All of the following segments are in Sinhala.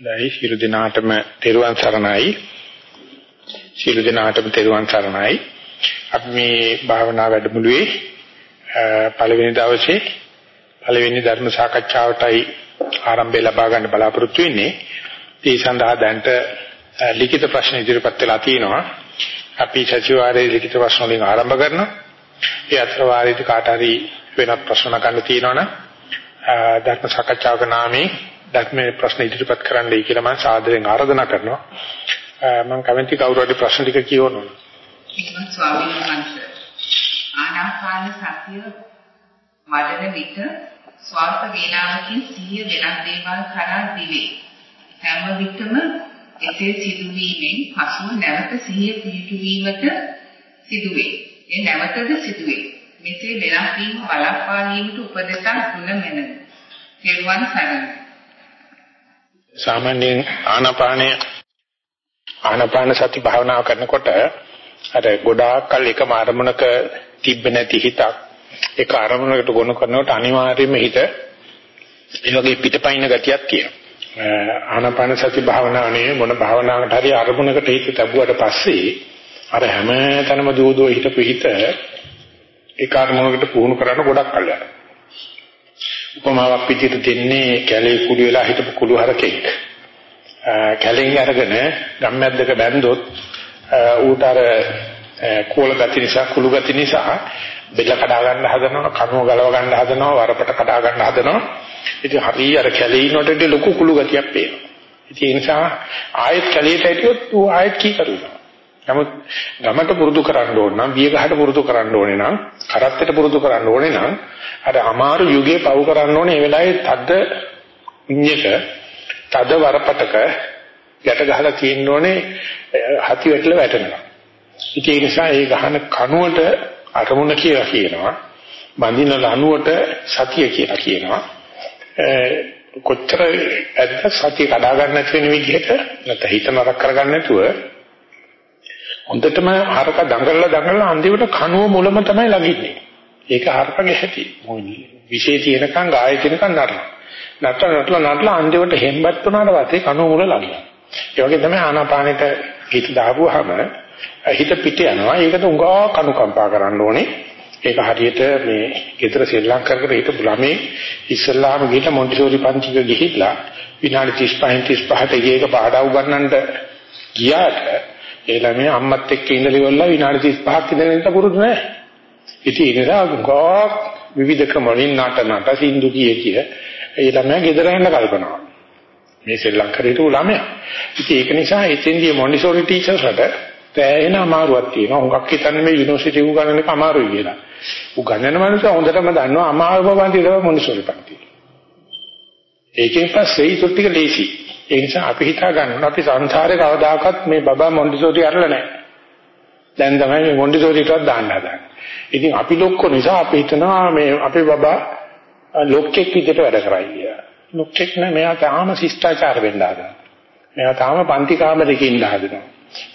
දැයි සියලු දෙනාටම තෙරුවන් සරණයි. සියලු දෙනාටම තෙරුවන් සරණයි. අපි මේ භාවනා වැඩමුළුවේ පළවෙනි දවසේ පළවෙනි ධර්ම සාකච්ඡාවටයි ආරම්භය ලබා ගන්න බලාපොරොත්තු වෙන්නේ. ඒ සඳහා දැන්ට ලිඛිත ප්‍රශ්න ඉදිරිපත් වෙලා තියෙනවා. අපි සතිವಾರයේ ලිඛිත ප්‍රශ්න වලින් ආරම්භ කරනවා. ඒ අතර වාරයේදී කාට හරි වෙනත් ප්‍රශ්න ගන්න තියෙනවනම් ධර්ම සාකච්ඡාවක නාමයෙන් ධර්මයේ ප්‍රශ්න ඉදිරිපත් කරන්නයි කියලා මම සාදරයෙන් ආරාධනා කරනවා. මම කැමති කවුරු හරි ප්‍රශ්න ටික කියවනවා. ඉක්මන් ස්වාමීන් වහන්සේ ආනාපාන සතිය වඩන විට ස්වල්ප වේලාවකින් සිහිය වෙනත් දේවල් කරා දිවේ. හැම විටම එසේ සිදුවීමෙන් පසුව නැවත සිහිය පිහිටුවීමට සිදුවේ. ඒ නැවතද සිදුවේ. මෙසේ වෙනස් වීම බලක් වාලීමට උපදෙසක් දුන මැනවි. තෙරුවන් සරණයි. සාමාන්‍යයෙන් ආනාපානය ආනාපාන සති භාවනාව කරනකොට අර ගොඩාක් කල් එකම අරමුණක තිබ්බ නැති හිතක් ඒක අරමුණකට ගොනු කරනකොට අනිවාර්යයෙන්ම හිත ඒ වගේ පිටපයින් ගතියක් තියෙනවා. ආනාපාන සති භාවනාව නෙවෙයි මොන භාවනාවකට හරි අරමුණකට හිත තබුවට පස්සේ අර හැම තැනම දෝදෝ හිතපු හිත ඒ කාර්මණයකට පුහුණු කරන්න ගොඩක් කල් යනවා. උපමාවක් විදිහට දෙන්නේ කැලේ කුඩු වෙලා හිටපු කුඩු හරකෙක්. කැලෙන් අරගෙන ගම්මැද්දක බැන්දොත් ඌට අර කෝල ගති නිසා කුළු ගති නිසා බෙල්ල කඩා ගන්න හදනවා කනුව ගලව ගන්න හදනවා වරපට කඩා ගන්න හදනවා. ඉතින් හරි අර කැලේ ඉන්නකොට ලොකු කුළු ගතියක් පේනවා. ඉතින් ඒ නිසා ආයෙත් කැලේට හිටියොත් ඌ ආයෙත් කී කරුණා නමුත් ගමට පුරුදු කරන්න ඕන නම් බිය ගහට පුරුදු කරන්න ඕනේ නම් කරත්තට පුරුදු කරන්න ඕනේ නම් අර අමාරු යුගයේ පව කරන්න ඕනේ ඒ වෙලාවේ තද ඉන්නක තද වරපටක යට ගහලා තියෙන්න ඕනේ හති වැටලා වැටෙනවා. ඉතින් ඒ නිසා ඒ ගහන කනුවට අරමුණ කියලා කියනවා. බඳින ලණුවට සතිය කියලා කියනවා. කොච්චර ඇත්ත සතිය කඩා ගන්න නැති වෙන විදිහට නැත්නම් හිත නරක කරගන්න නැතුව හොඳටම හරක දඟලලා දඟලලා අන්තිමට කනුව මුලම තමයි ළඟින්නේ. ඒක හරකගේ හැටි. මොන්නේ විශේෂ තියෙනකන් ගාය තියෙනකන් නටන. නටන නටලා නටලා අන්තිමට හෙම්බත් වුණාට පස්සේ කනුව මුල ළඟිනවා. ඒ වගේ තමයි ආනාපානෙට හිත දාපුවාම හිත පිට යනවා. ඒකට උඟා කනුකම්පා කරන්න ඕනේ. ඒක හරියට මේ ගෙදර ශ්‍රී ලංකාවකට හිටපු ළමයි ඉස්සල්ලාම ගිහින් මොන්ටිසෝරි පන්තික ගිහිල්ලා විනාඩි 35 35ට එක පාඩම් උගන්නන්නට ගියාට ඒ ළමයා අම්මත් එක්ක ඉඳලා ඉවරලා විනාඩි 35ක් ඉඳලා ඉන්න පුරුදු නැහැ. ඉතින් ඒ නිසා ගොක් විවිධ ක්‍රම වලින් නාට නාට සින්දු කිය කිය ඒ ළමයා ගෙදර යන්න කල්පනා මේ ශ්‍රී ලංකාවේ හිටපු ළමයා. ඉතින් ඒක නිසා එතෙන්දී මොන්ටිසෝරි ටීචර්ස්ලට තෑයෙන අමාරුවක් තියෙනවා. හුඟක් හිතන්නේ මේ යුනිවර්සිටි උගන්වන එක අමාරුයි කියලා. උගන්වන මනුස්සය හොඳටම දන්නවා අමාරුම පන්ති තමයි මොන්ටිසෝරි පන්ති. ඒකෙන් පස්සේ ඊට ටික ලේසි. ඒ නිසා අපි හිතා ගන්නවා අපි සංසාරේ කවදාකවත් මේ බබා මොන්ටිසෝරි අරලා නැහැ. දැන් තමයි මේ මොන්ටිසෝරිටවත් දාන්න හදන්නේ. ඉතින් අපි ලොක්කෝ නිසා අපි හිතනවා මේ අපේ බබා ලොක්කෙක් විදිහට වැඩ කරයි කියලා. ලොක්කෙක් නෑ මෙයා තාම ශිෂ්ටාචාර වෙන්න හදනවා. මෙයා තාම පන්ති කාමරයක ඉන්න හදනවා.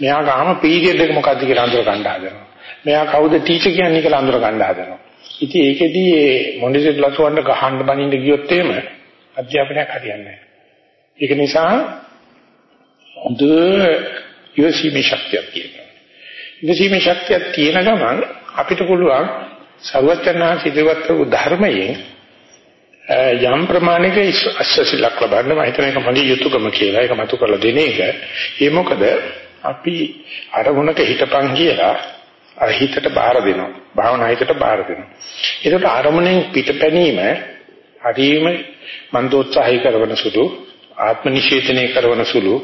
මෙයා තාම පීරියඩ් එක මොකද්ද කියලා අඳුර ගන්න හදනවා. මෙයා කවුද ටීචර් කියන්නේ කියලා අඳුර ගන්න හදනවා. ඉතින් ඒකෙදී මේ මොන්ටිසෝරි ලසුවන්ට ගහන්න බනින්න ගියොත් එහෙම අධ්‍යාපනයක් හරියන්නේ නැහැ. ඒක නිසා හොඳ ඉවසීමේ ශක්තියක් තියෙනවා. ඉවසීමේ ශක්තියක් තියෙන ගමන් අපිට පුළුවන් සර්වඥා සිදුවත් වූ ධර්මයෙන් යම් ප්‍රමාණයක අස්සසිලක් ලබන්න මම හිතන එක මගේ යුතුයකම කියලා ඒක මතු කරලා දෙන එක. ඒ මොකද අපි අරමුණක හිතපන් කියලා අර හිතට බාර දෙනවා. භාවනා හිතට බාර දෙනවා. ඒකට අරමුණෙන් පිටපැනීම හරිම මන්දෝත්සාහය කරන සුළු ආත්ම නිෂේධනය කරන සුළු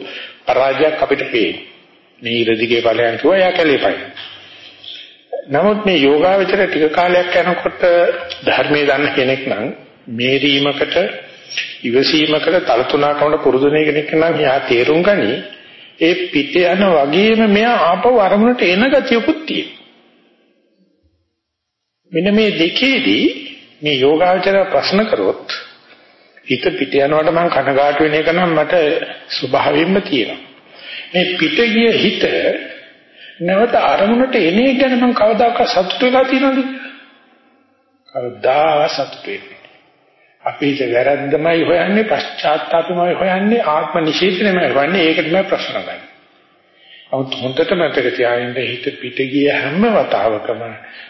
පරාජයක් අපිට පේනවා. මේ ඉරදිගේ ඵලයන් කිව්වා යා කැලේ පයින්. නමුත් මේ යෝගාවචර ටික කාලයක් යනකොට ධර්මයේ දන්න කෙනෙක් නම් මේරීමකට ඉවසීමකට තලතුණකමට පුරුදු වෙන කෙනෙක් නම් යා තේරුම් ගනි ඒ පිට යන වගේම මෙයා ආපහු අරමුණට එන ගතියකුත් තියෙනවා. මෙන්න මේ දෙකේදී මේ යෝගාවචර ප්‍රශ්න කරොත් හිත පිට යනකොට මම කනගාටු වෙන එක නම් මට ස්වභාවයෙන්ම තියෙනවා. මේ පිට ගිය හිත නැවත අරමුණට එන එක ගැන මම කවදාකවත් සතුටු වෙලා තියෙනවද? කවදා සතුටු වෙන්නේ. අපි හිත වැරද්දමයි හොයන්නේ පශ්චාත්තාපමයි හොයන්නේ ආත්ම නිෂේධනමයි හොයන්නේ ඒක තමයි ප්‍රශ්න ගන්න. අවුත් හොඳට මතක තියාගන්න හිත පිට ගිය හැම වතාවකම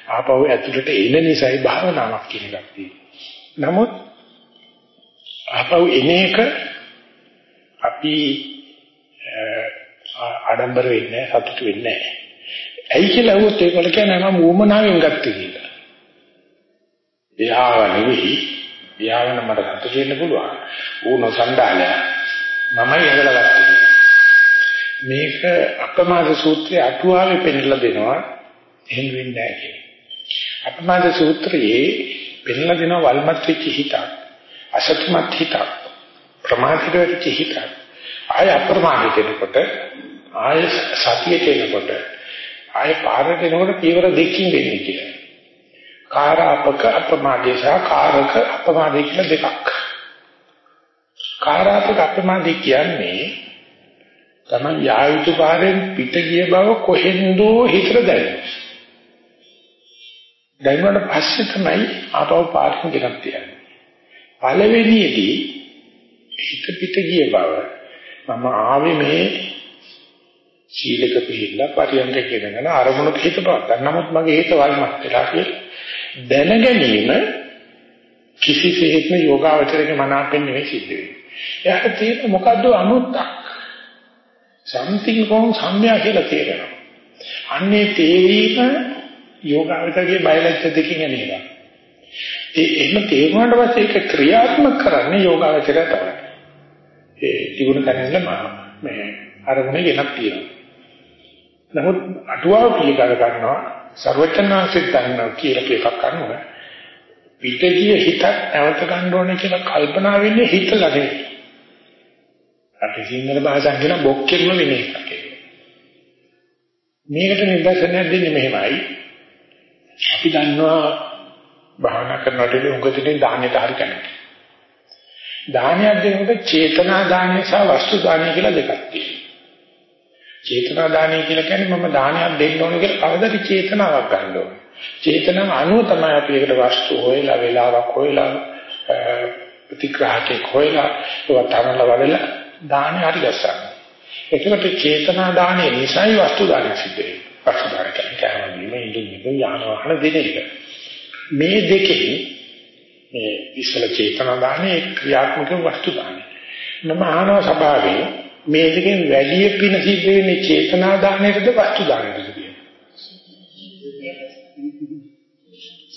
ආපහු ඇතුළට එන නිසායි භාවනාවක් කියන එකක් තියෙන්නේ. නමුත් ආපහු එන එක අපි ආඩම්බර වෙන්නේ සතුටු වෙන්නේ නැහැ. ඇයි කියලා අහුවොත් ඒකවල කියන්නේ මම වුමනාවෙන් ගත්තේ කියලා. එයාව නෙවෙයි එයාවන මට සතුටු වෙන්න පුළුවන්. ඌ නොසන්ඩාලය මමයි ඇදලා ගත්තේ. මේක අපමාද සූත්‍රයේ අටුවාවේ පෙන්නලා දෙනවා එහෙම වෙන්නේ නැහැ කියලා. අපමාද සූත්‍රයේ පෙන්නලා දෙනවා වල්මත් වෙච්ච හිතක් අසත්‍යමත් හිතක් ප්‍රමාදිත වෙච්ච හිතක් ආය අප්‍රමාදිත වෙනකොට ආය සතියට එනකොට ආය පාරට එනකොට පියවර දෙකකින් වෙන්නේ කියලා. කාරාපක අප්‍රමාදේ සහ කාරක අප්‍රමාදේ කියලා දෙකක්. කාරාපක අප්‍රමාදේ කියන්නේ තමයි යායුතු පාරෙන් පිට ගිය බව කොහෙන්දෝ හිතට දැනෙනවා. දැනුණාට පස්සේ තමයි ආපහු පාරකින් ගෙනත් තියන්නේ. පළවෙනියේදී හිත පිට ගිය බව මම ආවේ මේ සීලක පිළිලා පරියන්ක කියනගෙන අරමුණක හිත පවත්තා. නමුත් මගේ හිත වල්මත් වෙලා කියලා දැන ගැනීම කිසිසේත්ම යෝගාවචරයේ මනාපෙන් නෙවෙයි සිද්ධ වෙන්නේ. එයාට තියෙන මොකද්ද අනුත්තක්. something wrong සම්මයා කියලා තේරෙනවා. අන්නේ තේරීම යෝගාවචරයේ බයලජ්‍ය දෙකකින් එනවා. ඒ එහෙම තේරුණාට පස්සේ ඒක ක්‍රියාත්මක කරන්නේ යෝගාවචරය තමයි. ඒ තිබුණ තැනින්ම මේ අරමුණේ ගෙනත් තියෙනවා. නමුත් අටුවාව පිළිගන්න ගන්නවා ਸਰවචනාංශෙත් ගන්නවා කියලා එකක් කරනවා. පිටදී හිතක් නැවත ගන්න ඕනේ කියලා කල්පනා වෙන්නේ හිතලා නෙවෙයි. අපි සිංහල භාෂාවෙන් කියන බොක්කෙම වෙන එකක්. මේකට නිදර්ශනයක් දෙන්නේ මෙහෙමයි. අපි දන්නවා භාවනා කරනකොට උගදිනේ දාන්නට හරි කැමති. දානයක් දෙනකොට චේතනා දානය සහ වස්තු දානය කියලා දෙකක් තියෙනවා. චේතනා දානය කියලා කියන්නේ මම දානයක් දෙන්න ඕන කියලා කවදාද චේතනාවක් ගන්න ඕනේ. චේතනාව අනුව තමයි අපි ඒකට වස්තු හොයලා වෙලාවක් හොයලා ප්‍රතිග්‍රහකේ හොයලා ඒවා තරල වලලා දානය හරි ගස්සන්න. ඒකට චේතනා දානය නිසායි වස්තු දානය සිද්ධ වෙන්නේ. වස්තු දානය කියන්නේ කෑම බීම ඉඳුන් යාන වාහන දෙන එක. මේ දෙකේ මේ ඉස්සල චේතනා දානේ ක්‍රියාත්මක වස්තු දානේ. මම ආනව ස්වභාවයෙන් මේ දෙකෙන් වැඩි පින සිද්ධ වෙන්නේ චේතනා දාණයටද වස්තු දාණයටද කියලා.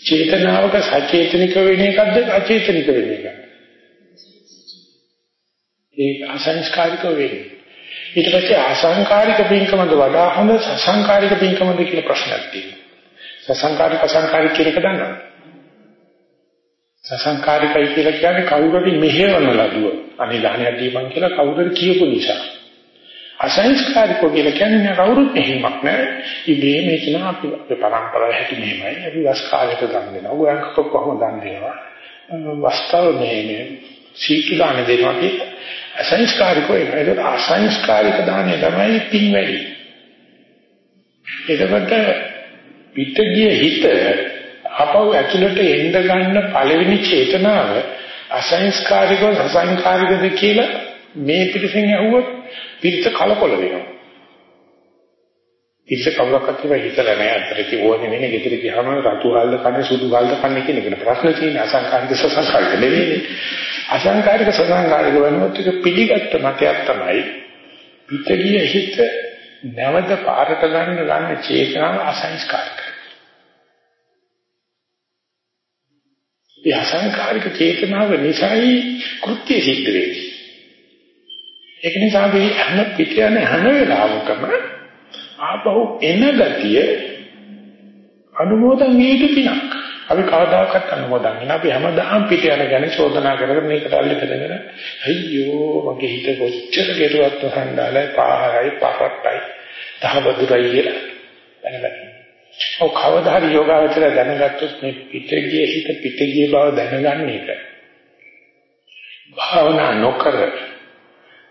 චේතනාවක සචේතනික වෙන එකක්ද අචේතනික වෙන එකක්ද? ඒ අසංස්කාරික වෙන්නේ. ඊට පස්සේ අසංකාරික පින්කමද වඩා හොඳ සසංකාරික පින්කමද කියලා ප්‍රශ්නයක් තියෙනවා. සසංකාරික අසංකාරික කියන එක දන්නවද? සසංකාරිකයි කියලා කියන්නේ කවුරුරි මෙහෙවන ලදුව. අනිදානයක් දීපන් කියලා කවුරුරි කියපු නිසා. අසංස්කාරිකෝ කියලා කියන්නේ කවුරුත් මෙහෙමක් නෑ. ඉබේ මේ කියන අපි පරම්පරාව හැටි මෙහෙමයි. අපි වස් කාලයට දන් දෙනවා. ඔයන් කොහොමද දන් දෙනවා? වස්තාව මේ මේ සීතු දාන දෙනවා කියලා. අසංස්කාරිකෝ ඒක අසංස්කාරික දාණය තමයි පින් වැඩි. එතකොට පිටගිය හිත අපව ඇතුළට එන්න ගන්න පළවෙනි චේතනාව අසංස්කාරිකව සසංකාරිකද කියලා මේ පිටසින් ඇහුවොත් පිට කලකොල වෙනවා. ඉස්ස කවුරක්වත් ඒවා හිතලා නැහැ අතරේ ඕනේ නෙමෙයි ගෙදර ගියාම රතු හල්ද කන්නේ සුදු හල්ද කන්නේ කියන එක ප්‍රශ්න තියෙන අසංකාරික සසංකාරික නෙමෙයි. අසංකාරික සසංකාරික වෙනකොට ඒක පිළිගත්ත මතයක් තමයි පිටගිය හිත නැවත පාරට ගන්න ගන්න චේතනාව අසංස්කාරිකයි. ඒ අසංකාරික චේතනාව නිසායි කෘත්‍ය සිද්ධ වෙන්නේ. ඒක නිසා අපි හැම පිට යන හැම වෙලාවකම ආපහු එන ගතිය අනුමෝදන් වේද පිනක්. අපි කවදාකවත් අනුමෝදන් වෙන අපි හැමදාම පිට යන ගැන චෝදනා කරගෙන මේකට අල්ල බෙදගෙන අයියෝ මගේ හිත කොච්චර කෙරුවත් හංඩාලයි පාහරයි පහරටයි තහබදුරයි කියලා දැනගන්න. ඔව් කවදා හරි යෝගාවචර දැනගත්තොත් මේ පිටගිය හිත පිටගිය බව දැනගන්න එක. භාවනා නොකර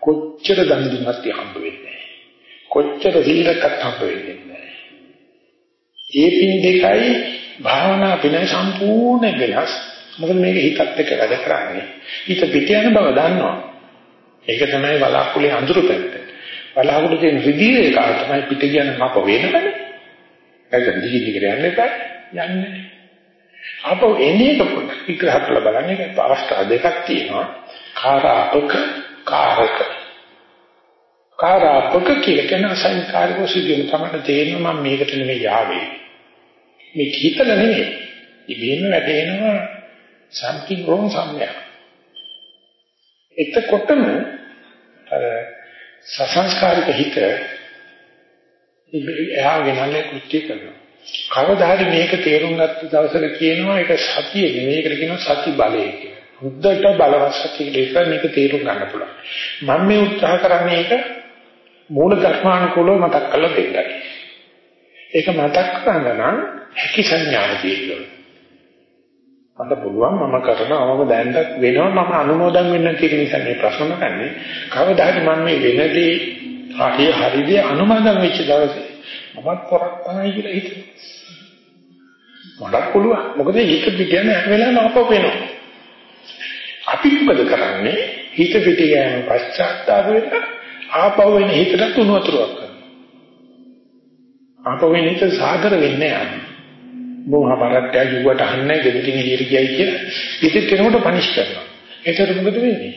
කොච්චර දන් දුන්නත් හම්බ වෙන්නේ කොච්චර සීලකත් හම්බ වෙන්නේ ඒ පින් දෙකයි භාවනා පින සම්පූර්ණ වෙනස් මොකද මේක හිතත් එක්ක වැඩ කරන්නේ. හිත පිට යන බව දන්නවා. ඒක තමයි වලාකුලේ අඳුරු පැත්ත. වලාකුලේ තියෙන රිදී එක තමයි පිට කියන මප වෙනවනේ. ඒක දිගින් දිගට යන්න එපා. යන්නේ. අපෝ එන්නේ කොහොමද? විග්‍රහ කරලා බලන්න ඒක අවස්ථා දෙකක් තියෙනවා. කාරාපක කාරක. කාරාපක කියලා කියන අසංකාරික සිදුවීම තමයි තේරෙනවා මම මේකට නෙමෙයි ආවේ. මේ කීතල නෙමෙයි. ඉබේම වැඩේනවා something wrong somewhere. එතකොටම අර සසංස්කාරික හිත එහා ගෙනල්ලා කෘත්‍ය කරනවා. කවදා හරි මේක තේරුම් ගත්ත දවසක කියනවා ඒක සතිය නෙවෙයි ඒකට කියනවා සති බලය කියලා. හුද්දට බලවත් සතිය කියලා මේක තේරුම් ගන්න පුළුවන්. මම මේ උත්සාහ කරන්නේ ඒක මූල ධර්මානුකූලව මතක් කරලා දෙන්නයි. ඒක මතක් කරගන්න නම් හැකි සංඥාව තියෙනවා. මට පුළුවන් මම කරනවා මම දැනට වෙනවා මම අනුමෝදන් වෙන්න තියෙන නිසා මේ ප්‍රශ්න කරන්නේ කවදා හරි මම මේ වෙනදී හරිය හරිදී අනුමෝදන් වෙච්ච දවසේ මමත් පොරක් තමයි කියලා හිතනවා. මඩක් පුළුවන්. මොකද හිත පිටියම හැම වෙලාවෙම ආපහු වෙනවා. අපි මොකද කරන්නේ? හිත පිට යෑම පශ්චාත්තාප වෙලා ආපහු වෙන හිතට තුන වතුරක් කරනවා. ආපහු වෙන හිත සාගර වෙන්නේ නැහැ. මොහා බරට්ටය යුවට අහන්නේ ගෙදරින් එළියට ගියයි කියලා. ඉතින් කෙනෙකුට පනිෂ් කරනවා. ඒතර මොකද වෙන්නේ?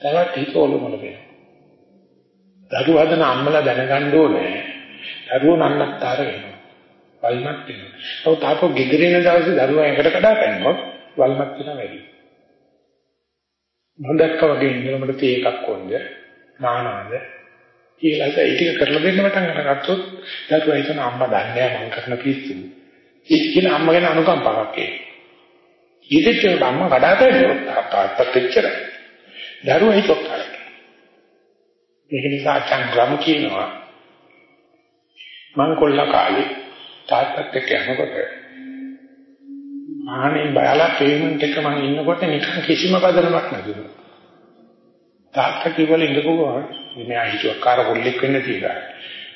තවත් හිත ඔලොමල වෙනවා. දරුවා හදන අම්මලා දැනගන්න ඕනේ. දරුවෝ නන්නත්තර වෙනවා. වල්මත් වෙනවා. ඔව් තාපෝ ගෙදරින දවසේ දරුවා එකට කඩා පැනනොත් වල්මත් වෙනවා වැඩි. මම දැක්කා වගේ ඉන්නකොට තේ එකක් ඕනද නානාද කියලා ඒ ටික කරලා දෙන්න පටන් අරගත්තොත් දරුවා හිතන අම්මා දන්නේ මම කරන පිස්සු. ඒ කියන අම්මා ගැන අනුකම්පාවක් ඒ. ඊටත් අම්මා කඩා පැනනොත් තාත්තත් එච්චරයි. දරුවා හිතක් කරා. ඒක නිසා චන්ද්‍රම කියනවා මං කොල්ල කාලේ තාත්තත් එක්ක යනකොට ආනේ බයලා පේමන්ට් එක මං ඉන්නකොට නිකන් කිසිම බදලමක් නැතුණා. තාත්තා කිව්වල ඉඳපුවා මේ ආහිතුවක් කාර කොල්ලෙක් වෙන්න තියලා.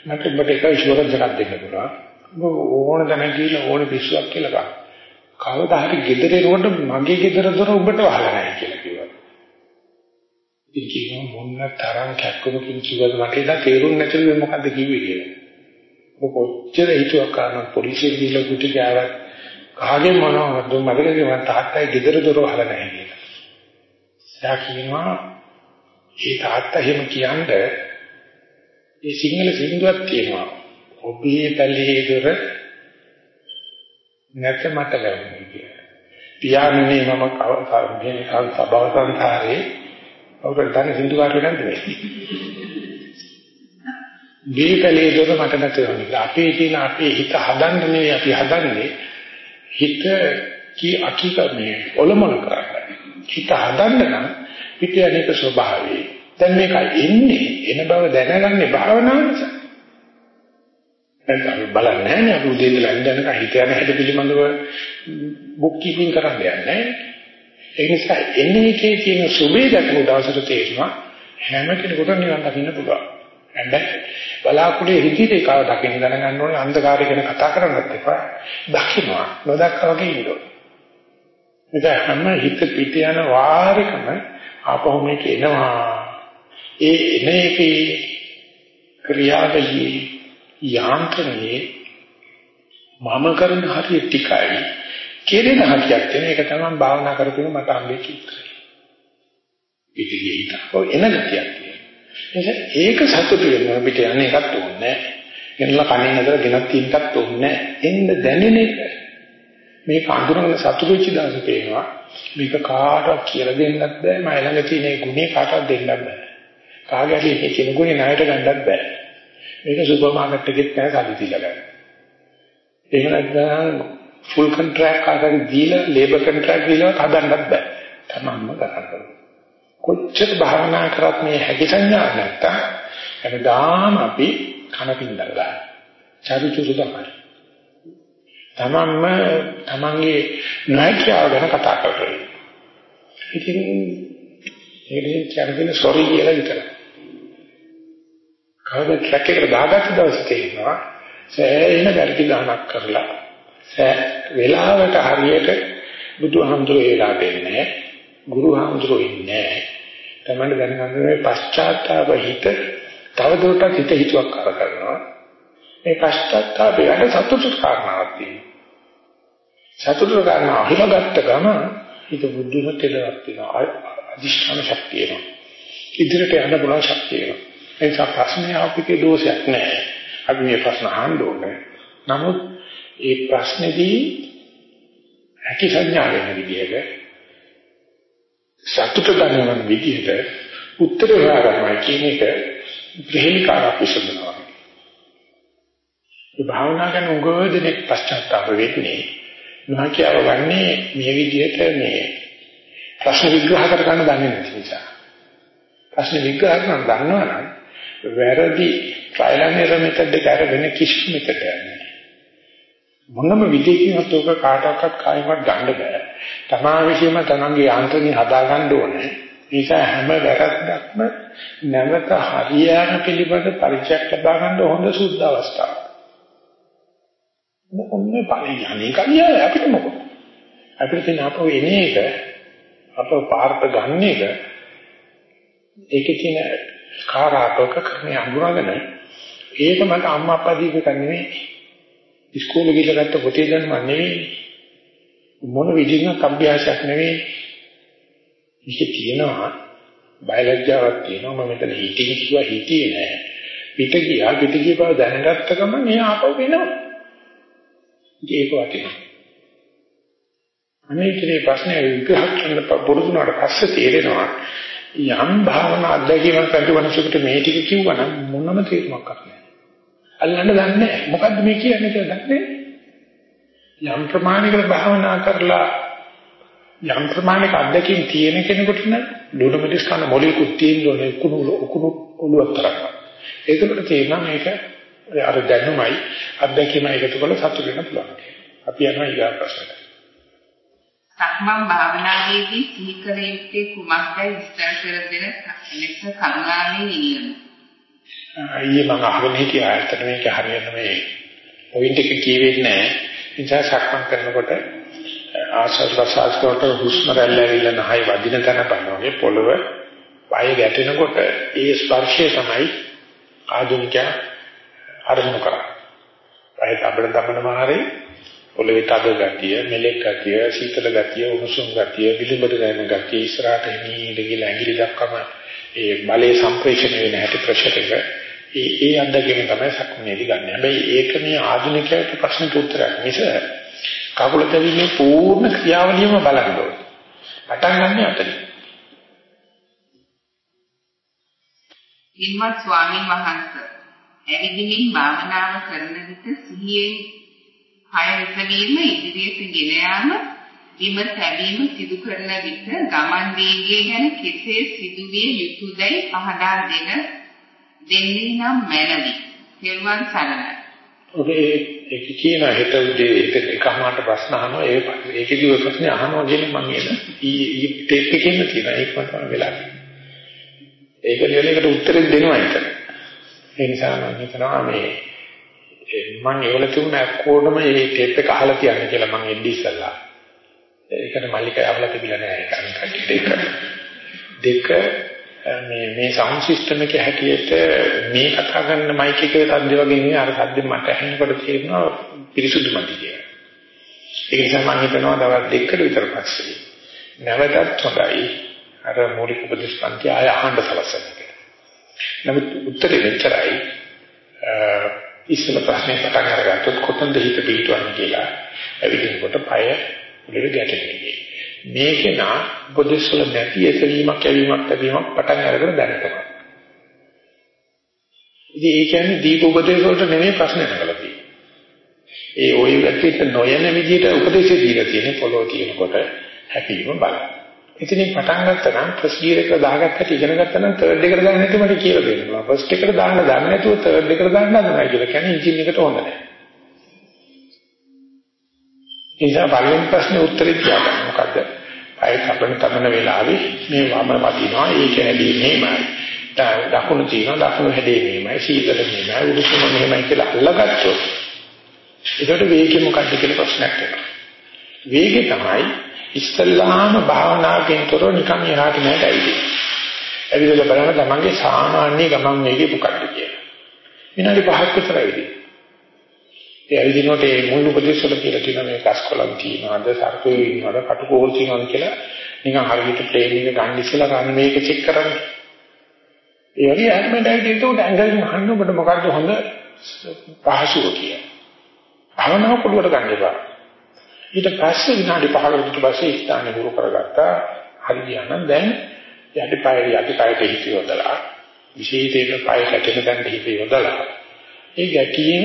මට ඔබට එක ඉෂුවරන්ස් එකක් දෙන්න පුළුවන්. ඕන දැන කියලා ඕන පිස්සුවක් කියලා ගන්න. කවදා හරි ගෙදර එනකොට මගේ ගෙදර දොර ඔබට වහලා නැහැ කියලා කිව්වා. ඉතින් මොන්න තරම් කැක්කමකින් කිව්වද මට ඒක තේරුම් නැතිව මොකද්ද කිව්වේ කියලා. කොච්චර හිතුවක් කරන පොලිසිය ගිහලා කුටි ගාවක් කාගේ මොනවද මගලගේ මම තාත්තයි ගෙදර දොර වහලා නැහැ කියලා. එයා කියනවා ඒ තාත්තා එහෙම කියන්නේ ඒ සිංහල සින්දුවක් තියෙනවා. ඔබේ පැලේ දොර නැත මට ලැබුණේ කියලා. පියාණනේ මම කවදාද සබව සංසාරේ අවුරුද්ද ගන්න සින්දුවක් නේද මේ. දීපලේ දොර මට නැතුනවා. අපේ තියෙන අපේ හිත හදන්න නෙවෙයි අපි හදන්නේ හිත කී අකීකමේ ඔලොමල කරන්නේ. හිත හදන්න නම් පිට යන්නේක ස්වභාවය. දැන් මේක එන්නේ එන බව දැනගන්නේ භාවනාව නිසා. දැන් අපි බලන්නේ නැහැ අපි උදේ ඉඳලා ඉඳන් හිත යන හැට පිළිබඳව බුක් කීපින් කරන්න යන්නේ. ඒ නිසා එන්නේ එකේ තියෙන සුබේ දක්වන දවසට තේරෙනවා හැම කෙනෙකුටම නිවන් දකින්න පුළුවන්. හැබැයි බලාකුලේ හිතේ ඒකව දකින්න දැනගන්න ඕනේ අන්ධකාරය ගැන කතා කරන්නත් එපා. දකින්නවා නොදක්කා වගේ ඉන්න ඕනේ. එතන හැම හිත පිට යන වාරකම ආපහු මේක එනවා. ඒ එන එකේ ක්‍රියාවලියේ යාන්ත්‍රණයේ මම කරන හරිය ටිකයි කෙරෙන හරියක් තියෙන එක තමයි භාවනා කරපින මට අම්බේ චිත්‍රය. පිටිගේ හිත. ඔය එන ගතියක්. ඒක සතුටු වෙනවා අපිට යන්නේ එකක් ඕනේ නැහැ. කණින් නතර ගෙනත් තියෙනකත් ඕනේ එන්න දැනෙන එක. මේක අඳුරගෙන සතුටු වෙච්ච දවසේ පේනවා මේක කාටවත් කියලා දෙන්නත් බෑ මම ළඟ තියෙන ඒ ගුණේ කාටවත් දෙන්නත් බෑ. කාගේ හරි මේ කියන ගුණේ ණයට ගන්නත් බෑ. මේක සුපර් මාකට් එකෙත් නෑ සල්ලි දීලා ගන්න. එහෙම නැත්නම් ෆුල් කොන්ට්‍රැක්ට් කාටද දීලා ලේබර් කොන්ට්‍රැක්ට් දීලා හදන්නත් බෑ. තමන්ම කරන්න කොච්චර භාවනා කරත් මේ හැකි සංඥා නැත්තම් හැමදාම අපි කන පින්දල් ගන්න. චරිචුරු තමයි. තමන්ම තමන්ගේ නැත්‍යාව ගැන කතා කරන්නේ. ඉතින් ඒකෙන් කියන්නේ සෝරි කියලා විතරයි. කවද ට්‍රැක් එකට දාගත්ත දවසේ තේරෙනවා සෑහෙන වැඩි ගානක් කරලා සෑ වෙලාවට හරියට බුදුහාමුදුරේ ඒලා දෙන්නේ ගුරුහාමුදුරෝ ඉන්නේ තමයි දැනගන්න මේ පශ්චාත්තාප හිත තවදුරටත් හිත හිතුවක් කර කරනවා. මේ පශ්චාත්තාපයට සතුටු කාරණාවක් තියෙනවා. සතුටු කාරණා අහිමගත්ත ගම හිත බුද්ධිමත් දෙයක් තියෙනවා අදිෂ්ඨාන ශක්තිය එනවා. ඉදිරියට යන්න පුළුවන් ශක්තිය එනවා. ඒ නිසා ප්‍රශ්නේ ආපිටේ දෝෂයක් නැහැ අපි මේ ප්‍රශ්න අහන්න ඕනේ නමුත් ඒ ප්‍රශ්නේදී ඇති සංඥා වෙන විදිහට සතුට ගන්නවන විදිහට උත්තර හොයාගන්නවා කියන එක ප්‍රහේලිකාවක් විසඳනවා. ඒ භාවනා කරන උගෝදෙනෙක් පශ්චාත්තාප වෙන්නේ නොකියව ගන්නේ මේ විදිහට මේ ප්‍රශ්න විග්‍රහ කර ගන්න දන්නේ නැති නිසා. ප්‍රශ්න විග්‍රහ කරන්න දන්නවනම් වැරදි ට්‍රයිල් ඇන්ඩ් එරර් මෙතඩ් එක අරගෙන කිසිම මෙතඩ් නැහැ. මොනම විදිහකින්වත් ඔක කාටවත් කායිමත් ගන්න බෑ. තමා විශ්ීම තමන්ගේ යාන්ත්‍රණي හදා ගන්න ඕනේ. නිසා හැම වැරද්දක්ම නැවත හරියන පිළිබඳ පරිචයක් ලබා ගන්න හොඳ සුද්ධ අවස්ථාවක්. මොන්නේ පරිඥානේ කන්නේ අපිට මොකද? අපිට තියෙන අපෝ එනේ එක අපෝ පාර්ථ ගන්න එක ඒකේ තියෙන කාරාපක ක්‍රමය අඳුරගෙන ඒක මට අම්මා අප්පා දීප එක නෙවෙයි. ඉස්කෝලේ ගිහලා ගත්ත පොතේ දැනුම නෙවෙයි. මොන විදිහකට අභ්‍යාසයක් නෙවෙයි. මේක තියෙනවා බයලජ්ජාවක් තියෙනවා මම මෙතන හිතින් කිව්වා හිතියේ නෑ. පිට ගියා පිට ගිය බව දැනගත්ත ගමන් එයා ආපහු වෙනවා. ඒක වටිනවා. අනේකේ ප්‍රශ්නේ විග්‍රහ කරන්න පුරුදුනාට පස්සේ තේරෙනවා යම් භාවනා අධ්‍යයනයක් කරනකොට මේ ටික කිව්වනම් මොනම තේරුමක් නැහැ. අල්ලන්න දන්නේ නැහැ. මොකද්ද මේ කියන්නේ කියලා දන්නේ යම් ප්‍රමාණයකට භාවනා කරලා යම් ප්‍රමාණයක අධ්‍යක්ෂින් තියෙන කෙනෙකුට නම් ලුණුමිටිස් කන මොලේකුත් තියෙන්න ඕනේ කුණු කුණු ඔළුවක් තරම්. ඒකට තේරෙනවා මේක අර දැනුමයි අධ්‍යක්ෂිමයි එකතු කරලා සතුට වෙන්න පුළුවන්. අපි යනවා ඊගා ප්‍රශ්නට. සක්මන් භාවනාවේදී සිහි කළ යුත්තේ කුමක්දයි විස්තර කර දෙන ලෙස කරුණාවෙන් ඉල්ලමු. ඊයේ මම අහගෙන හිටියා ඇත්තට මේක හරියට මේ පොයින්ට් එක කියවෙන්නේ නැහැ. නිසා සක්මන් කරනකොට ආශ්වාස ප්‍රශ්වාස කරනකොට හුස්ම රැල්ල ඇවිල්ලා නැහයි වදින තැන බලනවාගේ පොළව පය ගැටෙනකොට ඒ ස්පර්ශය තමයි ආධුනිකයා අරමුණු කරන්නේ. පය තබන තබන මාරේ පොළවේ තද ගතිය, මෙලෙක් ගතිය, සීතල ගතිය, උණුසුම් ගතිය, විලුඹට දැනෙන ගතිය ඉස්සරහට එනීද කියලා ඇඟිලි දක්වම ඒ බලයේ සම්ප්‍රේෂණය වෙන හැටි ප්‍රෙෂර් එක ඒ ඒ අත්දැකීම තමයි සක්මනේදී ගන්න. හැබැයි ඒක මේ ආධුනිකයාට ප්‍රශ්නට උත්තරයක් මිස කකුල තැබීමේ පූර්ණ ක්‍රියාවලියම බලන්න ඕනේ. පටන් ගන්න අතන. ඉන්වත් ස්වාමීන් වහන්සේ ඇවිදිමින් භාවනාව කරන විට සිහියෙන් කය විසවීම ඉදිරියට ගෙන යාම බිම තැබීම සිදු කරන විට ගමන් වේගය ගැන කෙසේ සිදුවිය යුතුදයි පහදා දෙන දෙන්නේ නම් මැනවි. තෙරුවන් සරණයි. ඔබේ ඒක කියන හිත උදේ එකමාරට ප්‍රශ්න අහනවා ඒ ඒකේදී ඔය ප්‍රශ්නේ අහනවා කියන්නේ මම එන ඊ ටේප් එකෙන් තියෙන ඒක මට වෙලා ඒක ලියලයකට උත්තර දෙනවා හිතන ඒ නිසා මම හිතනවා මේ මම ඒවල තිබුණ කොඩම මේ ටේප් එක අහලා තියන්න කියලා මම එද්දි ඉස්සල්ලා ඒකට මල්ලික යවලා තිබිලා නෑ ඒක දෙක දෙක මේ මේ සවුන්ඩ් සිස්ටම් එකේ හැටියට මේ කතා කරන මයික් එකේ සද්ද වගේ නෙවෙයි අර සද්ද මට ඇහෙනකොට තේරෙනවා පිරිසුදු මදි කියලා. ඒ නිසා මම හිතනවා දවස් දෙකකට විතර පස්සේ නැවතත් හොඳයි අර මූලික උපදේශ පන්ති ආය අහන්න සලස්සන එක. නමුත් උත්තරේ මෙච්චරයි ඉස්සෙල්ල ප්‍රශ්නේ පටන් අරගත්තොත් කොතනද හිත පිටවන්නේ කියලා ඇවිදිනකොට පය උඩට ගැටෙන්නේ. මේකේ නා පොදෙස්වල නැති එසවීමක් යැවීමක් ලැබීමක් පටන් අරගෙන දැනගන්නවා. ඉතින් ඒ කියන්නේ දීප උපදේශ වලට නෙමෙයි ප්‍රශ්න නගලා තියෙන්නේ. ඒ ওই වැක්කිට නොයන විදිහට උපදේශ දීලා තියෙන්නේ පොළොව තියෙනකොට හැපීම බලන්න. ඉතින් පටන් ගත්තා නම් ෆස්ට් ගියර් එකට දාගත්තට ඉගෙන ගත්තා නම් තර්ඩ් එකට දාන්න නැතුව මට කියලා දෙන්න. ෆස්ට් එකට දාන්න දාන්න නැතුව තර්ඩ් එකට දාන්න හදනවා කියලා කියන්නේ එන්ජින් එකට හොඳ නැහැ. ඒ නිසා පළවෙනි ප්‍රශ්නේ උත්තරේ කියන්න මොකද්ද? අය කපන තබන වෙලාවේ මේ වම වදිනවා ඒක හැදෙන්නේ මෙහෙමයි. දකුණු තියෙනවා දකුණු හැදෙන්නේ මෙහෙමයි සීතල මෙහෙමයි උණුසුම මෙහෙමයි කියලා අල්ලගත්තොත් ඒකට වේගය මොකක්ද කියලා ප්‍රශ්නයක් එනවා. වේගය තමයි ඉස්සල්ලාම භාවනාවෙන් තොරව නිකන් එහාට මෙහාට ඇවිදින්න. ඇවිදලා බලන්න තමන්ගේ සාමාන්‍ය ගමන් වේගය මොකක්ද කියලා. විනාඩි 5ක් විතර ඇවිදින්න. ඒ ඇවිදිනකොට මේ මුල් උපදේශ වල කියලා තියෙන මේ කස්කොලන් තියනවාද සර්පේ ඉන්නවද කටුකෝල් තියනවද කියලා නිකන් හරියට ප්ලේන් එක ගන්න ඉස්සලා ගන්න මේක චෙක් කරන්න. ඒ වගේ ඇඩ්මෙන්ට් උඩ ඇඟෙන් අහන්න ඔබට මොකද්ද හොඳ පහසුව කියලා. භවනාව පොළොවට ගන්න එපා. ඊට පස්සේ විනාඩි 5කට ඊට පස්සේ ස්ථානේ ගුරු කරගත්තා. හරියනම් දැන් යටිපය යටිපයට හිත යොදලා විශේෂයෙන් පය ගැටෙන තැනට හිත යොදලා ඒ ගැටීම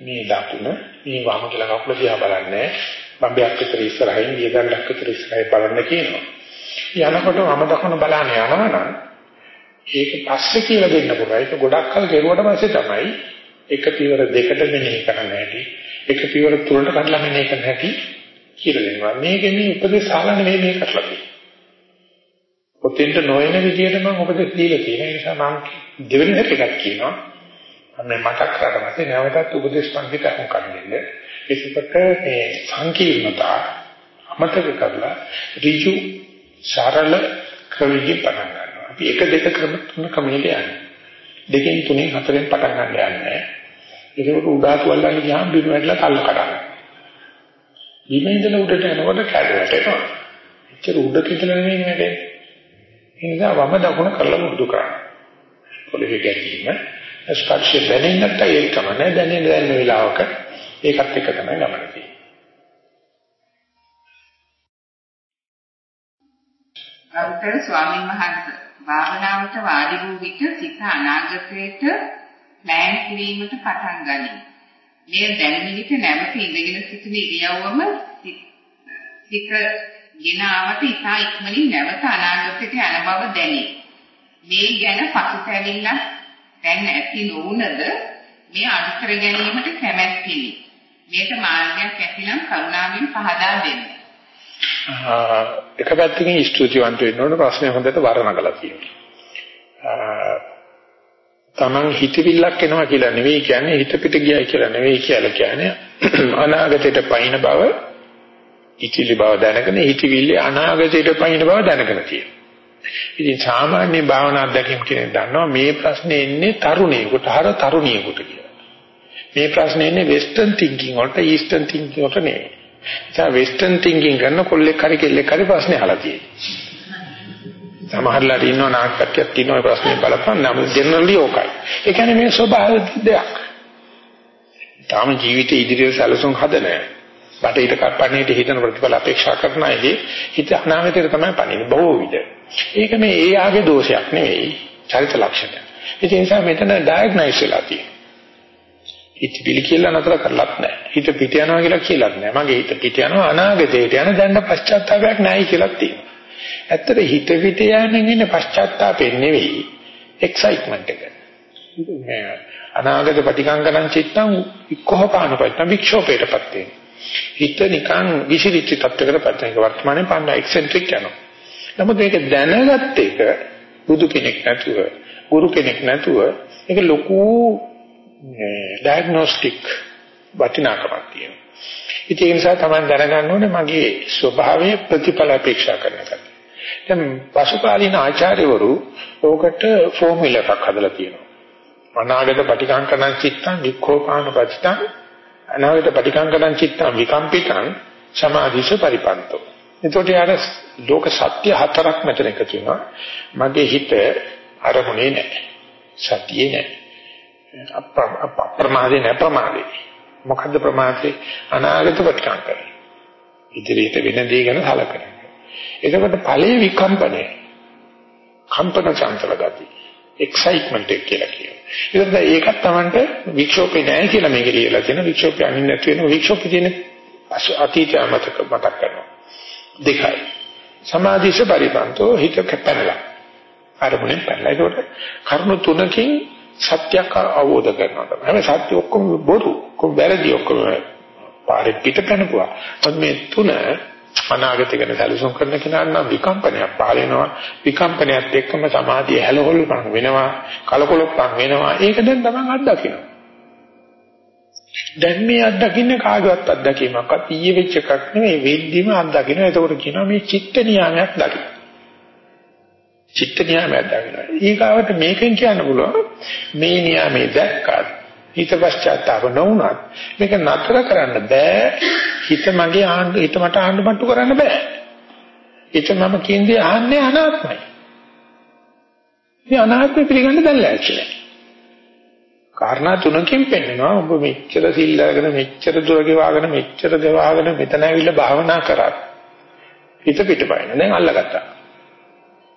මේ දකුණ මේ වම කියලා කකුල දිහා බලන්නේ බම්බයක් විතර ඉස්සරහින් වියදල්ලක් විතර ඉස්සරහින් බලන්න කියනවා. යනකොට වම දකුණ බලන්න යනවනම් ඒක පස්සේ කියලා දෙන්න පුළුවන්. ඒක ගොඩක් කල් කෙරුවට පස්සේ තමයි එක පියවර දෙකට මෙනෙහි කරන්න හැටි, එක පියවර තුනට කඩලා මෙනෙහි කරන්න හැටි කියලා දෙනවා. මේකේ මේ උපදේශ සාලා නෙවෙයි මේ කරලා තියෙන්නේ. පොතෙන්ට නොයන විදියට මම උපදෙස් දීලා තියෙන නිසා මම දෙවෙනි එකක් කියනවා. මම මතක් කරලා පස්සේ නැවතත් උපදේශ පන්තිට අහුම්කම් දෙන්න. ඒකකට මේ සංකීර්ණතා අමතක කරලා ඍජු සරල ක්‍රමයකින් පටන් ගන්නවා. අපි එක දෙක ක්‍රම තුන ක්‍රමයකට යන්නේ. දෙකෙන් තුනෙන් හතරෙන් පටන් ගන්න යන්නේ. ඒකකට උඩාතු වල්ලන්නේ ගියාම බිම වැටලා තල්ල කඩනවා. බිම ඉඳලා උඩට යනකොට කැඩ වැටෙනවා. එච්චර උඩට ඉඳලා නෙමෙයි වැටෙන්නේ. ඒ නිසා වම දකුණ කරලා මුදු කරන්න. පොළවේ ගැටීම ස්පර්ශය දැනෙන්නේ නැත්නම් ඒක තමයි දැනෙන දැනෙන වෙලාවක ඒකත් එක තමයි ගමන තියෙන්නේ. ගෞතම ස්වාමීන් වහන්සේ භාවනාවට වාඩි වූ විට සිත අනාගතයට ප්ලෑන් කිරීමට පටන් ගනී. මෙය දැනෙන විට නැවත ඉඳගෙන සිටින ඉරියව්වම සිත ගෙන ආවට ඉතා ඉක්මනින් නැවත අනාගතයට යන බව දැනේ. මේ ගැන පසුතැවිල්ලක් දැන් ඇති නොවුනද මේ අනුතර ගැනීමට කැමැත්තෙමි. මේක මාර්ගයක් ඇතිනම් කරුණාවෙන් පහදා දෙන්න. එක පැත්තකින් ස්තුතිවන්ත වෙන්න ඕන ප්‍රශ්නේ හොඳට වර්ණගලා තියෙනවා. Taman හිතවිල්ලක් එනවා කියලා නෙවෙයි කියන්නේ හිත පිට ගියයි කියලා නෙවෙයි කියලා කියන්නේ අනාගතයට පයින් බව ඉතිලි බව දැනගෙන හිතවිල්ල අනාගතයට පයින් බව දැනගෙන තියෙනවා. ඉතින් සාමාන්‍ය භාවනා අධ්‍යක්ෂක කෙනෙක් දන්නවා මේ ප්‍රශ්නේ එන්නේ තරුණයෙකුට හර තරුණියෙකුට කියලා. මේ ප්‍රශ්නේ එන්නේ වෙස්ටර්න් තින්කින් වලට ඊස්ටර්න් තින්කින් වලට නෙවෙයි. ඒ වෙස්ටර්න් තින්කින් කරන කොල්ලෙක් හරි කෙල්ලෙක් හරි ප්‍රශ්නේ අහලා තියෙනවා. සමහරලාට ඉන්නව නාටකයක් තියෙනවා ප්‍රශ්නේ බලපන් නම් ජෙනරලි ඕකයි. ඒ කියන්නේ මේ ස්වභාවික දෙයක්. තාම ජීවිතේ ඉදිරියට සැලසුම් හදන්නේ බටහිර කප්පණේට හිතන ප්‍රතිඵල අපේක්ෂා කරන අයදී හිත අනාගතයට තමයි පණින්නේ බොහෝ විට. ඒක මේ ඒ ආගේ දෝෂයක් නෙවෙයි චරිත ලක්ෂණ. ඒ නිසා මෙතන ඩයග්නයිස් වෙලා තියෙනවා. හිත පිළි කියලා නතර කරලත් නැහැ. හිත පිට යනවා කියලා කියලාත් නැහැ. මගේ හිත පිට යනවා අනාගතයට යන දැන් පශ්චාත්තාවයක් නැහැ කියලා තියෙනවා. ඇත්තට හිත පිට යන්නේ ඉන්නේ පශ්චාත්තාපෙ නෙවෙයි එක්සයිට්මන්ට් එක. අනාගත ප්‍රතිකංකරං චිත්තං වික්ඛෝපානපත්තං වික්ෂෝපේටපත් වෙනවා. හිත නිකන් විසිරිච්ච තත්ත්වයකටපත් වෙනවා. වර්තමානයේ පන්න එක්සෙන්ට්‍රික් යනවා. නමුත් මේක දැනගත්ත එක බුදු කෙනෙක් නැතුව, ගුරු කෙනෙක් නැතුව ඒක ලොකු ඩයග්නොස්ටික් වටිනාකමක් තියෙනවා. ඒ නිසා තමයි දැනගන්න ඕනේ මගේ ස්වභාවය ප්‍රතිඵල අපේක්ෂා කරන එක. දැන් පසුකාලීන ආචාර්යවරු ඕකට ෆෝමියුලා එකක් හදලා තියෙනවා. අනාගත පටිකංකණං චිත්තං වික්ඛෝපාන පචිතං අනාගත පටිකංකණං චිත්තං විකම්පිතං සමාධිස පරිපන්තෝ. එතකොට යාර ලෝක සත්‍ය හතරක් මෙතන එකතු වෙනවා. මගේ හිත අරමුණේ නැහැ. සතියේ නැහැ. අප්‍රමාදේ නැහැ ප්‍රමාදේ. මොකද්ද ප්‍රමාදේ? අනාගත පටිකංකරණ. ඉදිරියට වෙන දේ ගැන සලකන. එතකොට ඵලයේ විකම්පනය. කම්පන චංචල ගති. එක්සයිට්මන්ට් එක කියලා කියනවා. ඒකත් ඒකත් Tamanට වික්ෂෝපේ නැහැ කියලා මේක කියලා තියෙනවා. වික්ෂෝපය අනිත් නැති වෙනවා. වික්ෂෝපේ තියෙන අතීත අමතක මතක් කරනවා. දෙකයි. සමාධිස පරිපන්තෝ හිත කැපෙනවා. අරමුණෙන් පැනලා. ඒකට කරුණු තුනකින් සත්‍යයක් අවබෝධ කරනවා තමයි. හැබැයි සත්‍ය ඔක්කොම බොරු, ඔක්කොම වැරදි ඔක්කොම පාරේ පිට පැනපුවා. මේ තුන අනාගත ගැන සැලසුම් කරන කෙනාට නම් විකම්පනයක් පහල වෙනවා විකම්පනයත් එක්කම සමාධිය හැලහොල්පන් වෙනවා කලකොලොප්පන් වෙනවා ඒක දැන් තමයි අත්දකින්න දැන් මේ අත්දකින්නේ කාගවත් අත්දැකීමක්වත් ඊයේ වෙච්ච එකක් නෙවෙයි වෙද්දිම අත්දකින්න. එතකොට කියනවා මේ චිත්ත නියාමයක් දකින්න. චිත්ත නියාමයක් දකින්න. ඊගාවට මේකෙන් කියන්න පුළුවන් මේ නියාමේ දැක්කත් හිත පශ්චාත්තාප නොවුනත් මේක නතර කරන්න බෑ. හිත මගේ ආණ්ඩු හිත මට ආණ්ඩු මට්ටු කරන්න බෑ. හිත මම කියන්නේ අහන්නේ අනාත්මයි. මේ අනාත්මය පිළිගන්න දැන් ලෑස්ති නැහැ. කාරණා තුනකින් පෙන්නනවා ඔබ මෙච්චර සිල් අරගෙන මෙච්චර දුර ගෙවාගෙන මෙච්චර ගෙවාගෙන මෙතන ඇවිල්ලා භාවනා කරා. හිත පිටපයින් දැන් අල්ලගත්තා.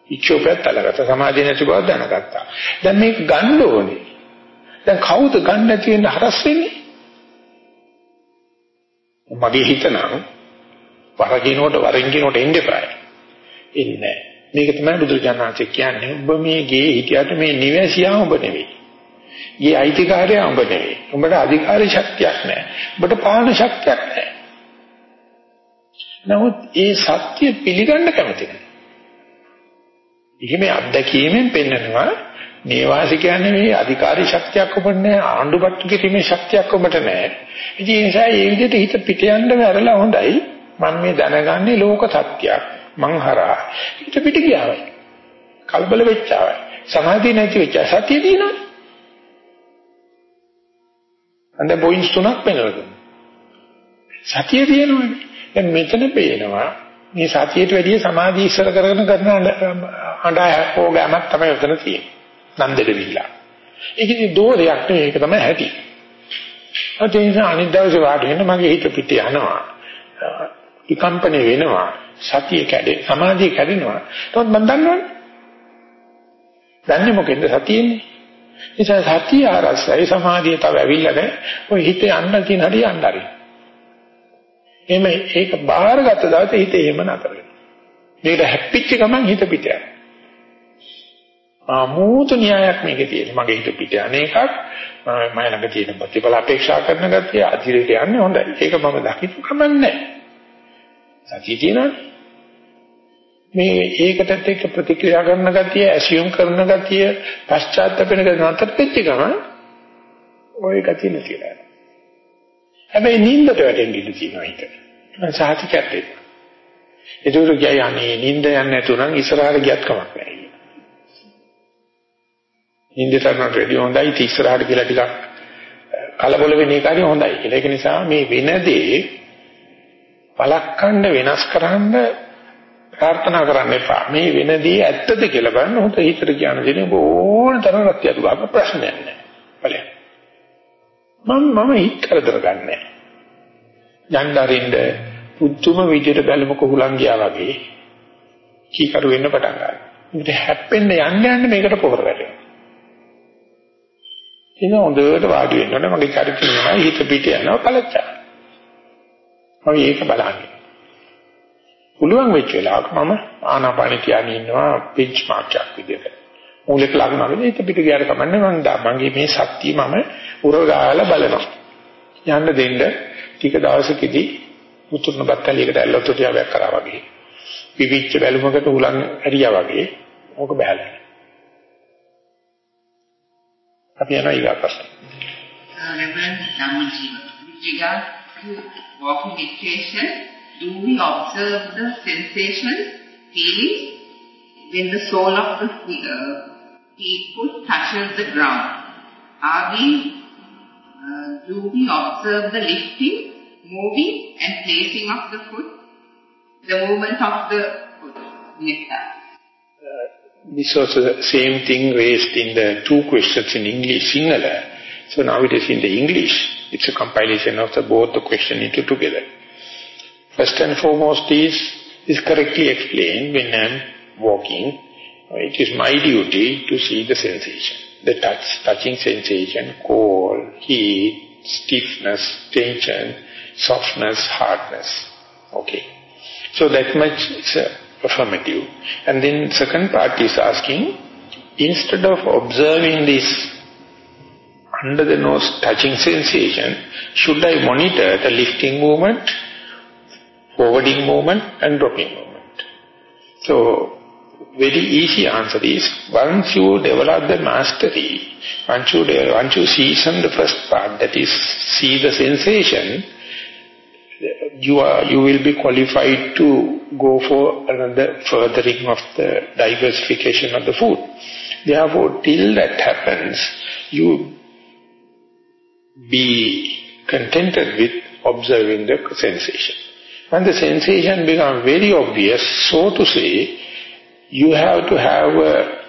ඉච්ඡෝපයත් අල්ලගත්තා. සමාධිය නැති බව දැනගත්තා. දැන් මේක ගන්න ඕනේ. දැන් කවුද ගන්න නැති වෙන්න හරස් වෙන්නේ? මගේ හිත නම් වරකිනකොට වරින්කිනකොට එන්න එපායි. ඉන්නේ මේක තමයි බුදුරජාණන්සේ කියන්නේ ඔබ මේ ගේ හිටියට මේ නිවැසියා ඔබ නෙවෙයි. ගේ අයිතිකාරයා ඔබ නෙවෙයි. උඹට අධිකාරී ශක්තියක් නැහැ. උඹට පාලන ශක්තියක් නැහැ. නමුත් ඒ සත්‍ය පිළිගන්න කැමති නැහැ. එහෙම අත්දැකීමෙන් පෙන්නනවා මේ වාසිකයන්නේ මේ අධිකාරී ශක්තියක් ඔබට නැහැ ආණ්ඩුපත්තු කිරීමේ ශක්තියක් ඔබට නැහැ. ඉතින් ඒ නිසා මේ විදිහට හිත පිට යන්න වැරලා හොඳයි. මම මේ දැනගන්නේ ලෝක සත්‍යයක්. මං හරහා හිත පිට ගියාවයි. කලබල වෙච්චාවයි. සමාධිය නැති වෙච්ච සතිය දිනනවා. අnder පොයින්ට්ස් තුනක් පෙන්නනවා. සතිය තියෙනවනේ. දැන් මෙතන පේනවා මේ සතියට වැඩිය සමාධිය ඉස්සර කරගෙන කරන අඬා හොගාමක් තමයි උතන තියෙන්නේ. නන්දෙට විලා. ඒක ඉතින් දෝරයක් නෙවෙයි ඒක තමයි ඇති. ඒ නිසා අනිත් දවසේ වාඩි වෙන්න මගේ හිත පිට යනවා. විකම්පන වෙනවා. සතිය කැඩේ සමාධිය කැඩෙනවා. නමුත් මම දන්නවනේ. දන්නේ මොකෙන්ද සතියෙන්නේ? නිසා සතිය ආරස්සයි සමාධිය තව ඇවිල්ලා නැහැ. ඔය හිත යන්න තියෙන හැටි යන්න හරි. එමෙ ඒක බාහිරගත දවසේ හිත එහෙම නතර වෙනවා. මේකට හැප්පිච්ච ගමන් හිත පිට යනවා. ආමූත න්‍යායක් මේකේ තියෙන. මගේ හිත පිට යන එකක් මම ළඟ තියෙන ප්‍රතිඵල අපේක්ෂා කරන ගතිය අධිරයට යන්නේ හොඳයි. ඒක මම දකින්න කමන්නේ සතිය තියෙනවනේ. මේ ඒකටත් එක්ක ප්‍රතික්‍රියා කරන ගතිය, ඇසියුම් කරන ගතිය, පශ්චාත්තාප වෙන ගතිය නතර වෙච්ච ගමන් ওই ගතිය නැතිලා යනවා. හැබැයි නිින්දට වැටෙන්න ඉඩ තියෙනවා හිත. සාහිතිකයක් දෙන්න. ඒක කියයි අනේ නිින්ද යන්නේ නැතුණම් ඉස්සරහට ගියත් කමක් නැහැ. නිින්දට යනට වැඩිය හොඳයි ඉස්සරහට කියලා ටිකක් කලබල වෙන එක හරි හොඳයි. ඒක නිසා මේ වෙනදී බලක්කන්න වෙනස් කරන්න ප්‍රාර්ථනා කරන්න එපා. මේ වෙනදී ඇත්තද කියලා බලන්න හොඳ හිතට කියන දේ ඕන තරම් රත්ය දුක ප්‍රශ්නයක් නෑ. බලන්න. මම මම හිත කරදර ගන්නෑ. යන්නරින්ද පුදුම විදියට බැලුමක හුලං ගියා වගේ කීකරු වෙන්න පටන් ගන්නවා. මේකට හැප්පෙන්න යන්න යන්න මේකට පොහොර වැටෙනවා. ඉතින් හොඳට වාඩි වෙන්න ඕනේ මගේ චරිතය නමයි හිත පිට යනවා පළච්චා. මම ඒක බලන්නේ. පුළුවන් වෙච්ච වෙලාවක මම ආනාපාන කියන්නේ ඉන්නවා පින්ච් මාර්ක් එකක් විදිහට. මූලික ලකුණක් ඒක පිට ගියාට කමන්නේ මම මගේ මේ ශක්තිය මම උරගාලා බලනවා. යන්න දෙන්න ටික දවසකදී උතුරන බත්තලියකට ඇල්ලුවොත් ටිකක් කරා වගේ. පිවිච්ච බැලුමකට උලන් ඇරියා වගේ ඕක බහැලා. අපි යනවා ඊගා ප්‍රශ්න. Reverend Dhammajiva, with regard to walking meditation, do we observe the sensation, feeling, when the sole of the uh, feet foot touches the ground? Are we, uh, do we observe the lifting, moving and placing of the foot, the movement of the foot? Next This was the same thing raised in the two questions in English, Sinhala. So now it is in the English. It's a compilation of the both the question into together. First and foremost is, is correctly explained when I am walking. It is my duty to see the sensation. The touch, touching sensation, cold, heat, stiffness, tension, softness, hardness. Okay. So that much affirmative. And then second part is asking, instead of observing this under the nose touching sensation, should I monitor the lifting movement, forwarding movement and dropping movement? So, very easy answer is, once you develop the mastery, once you, once you season the first part, that is, see the sensation, you are you will be qualified to go for another furthering of the diversification of the food. Therefore, till that happens, you be contented with observing the sensation. When the sensation becomes very obvious, so to say, you have to have a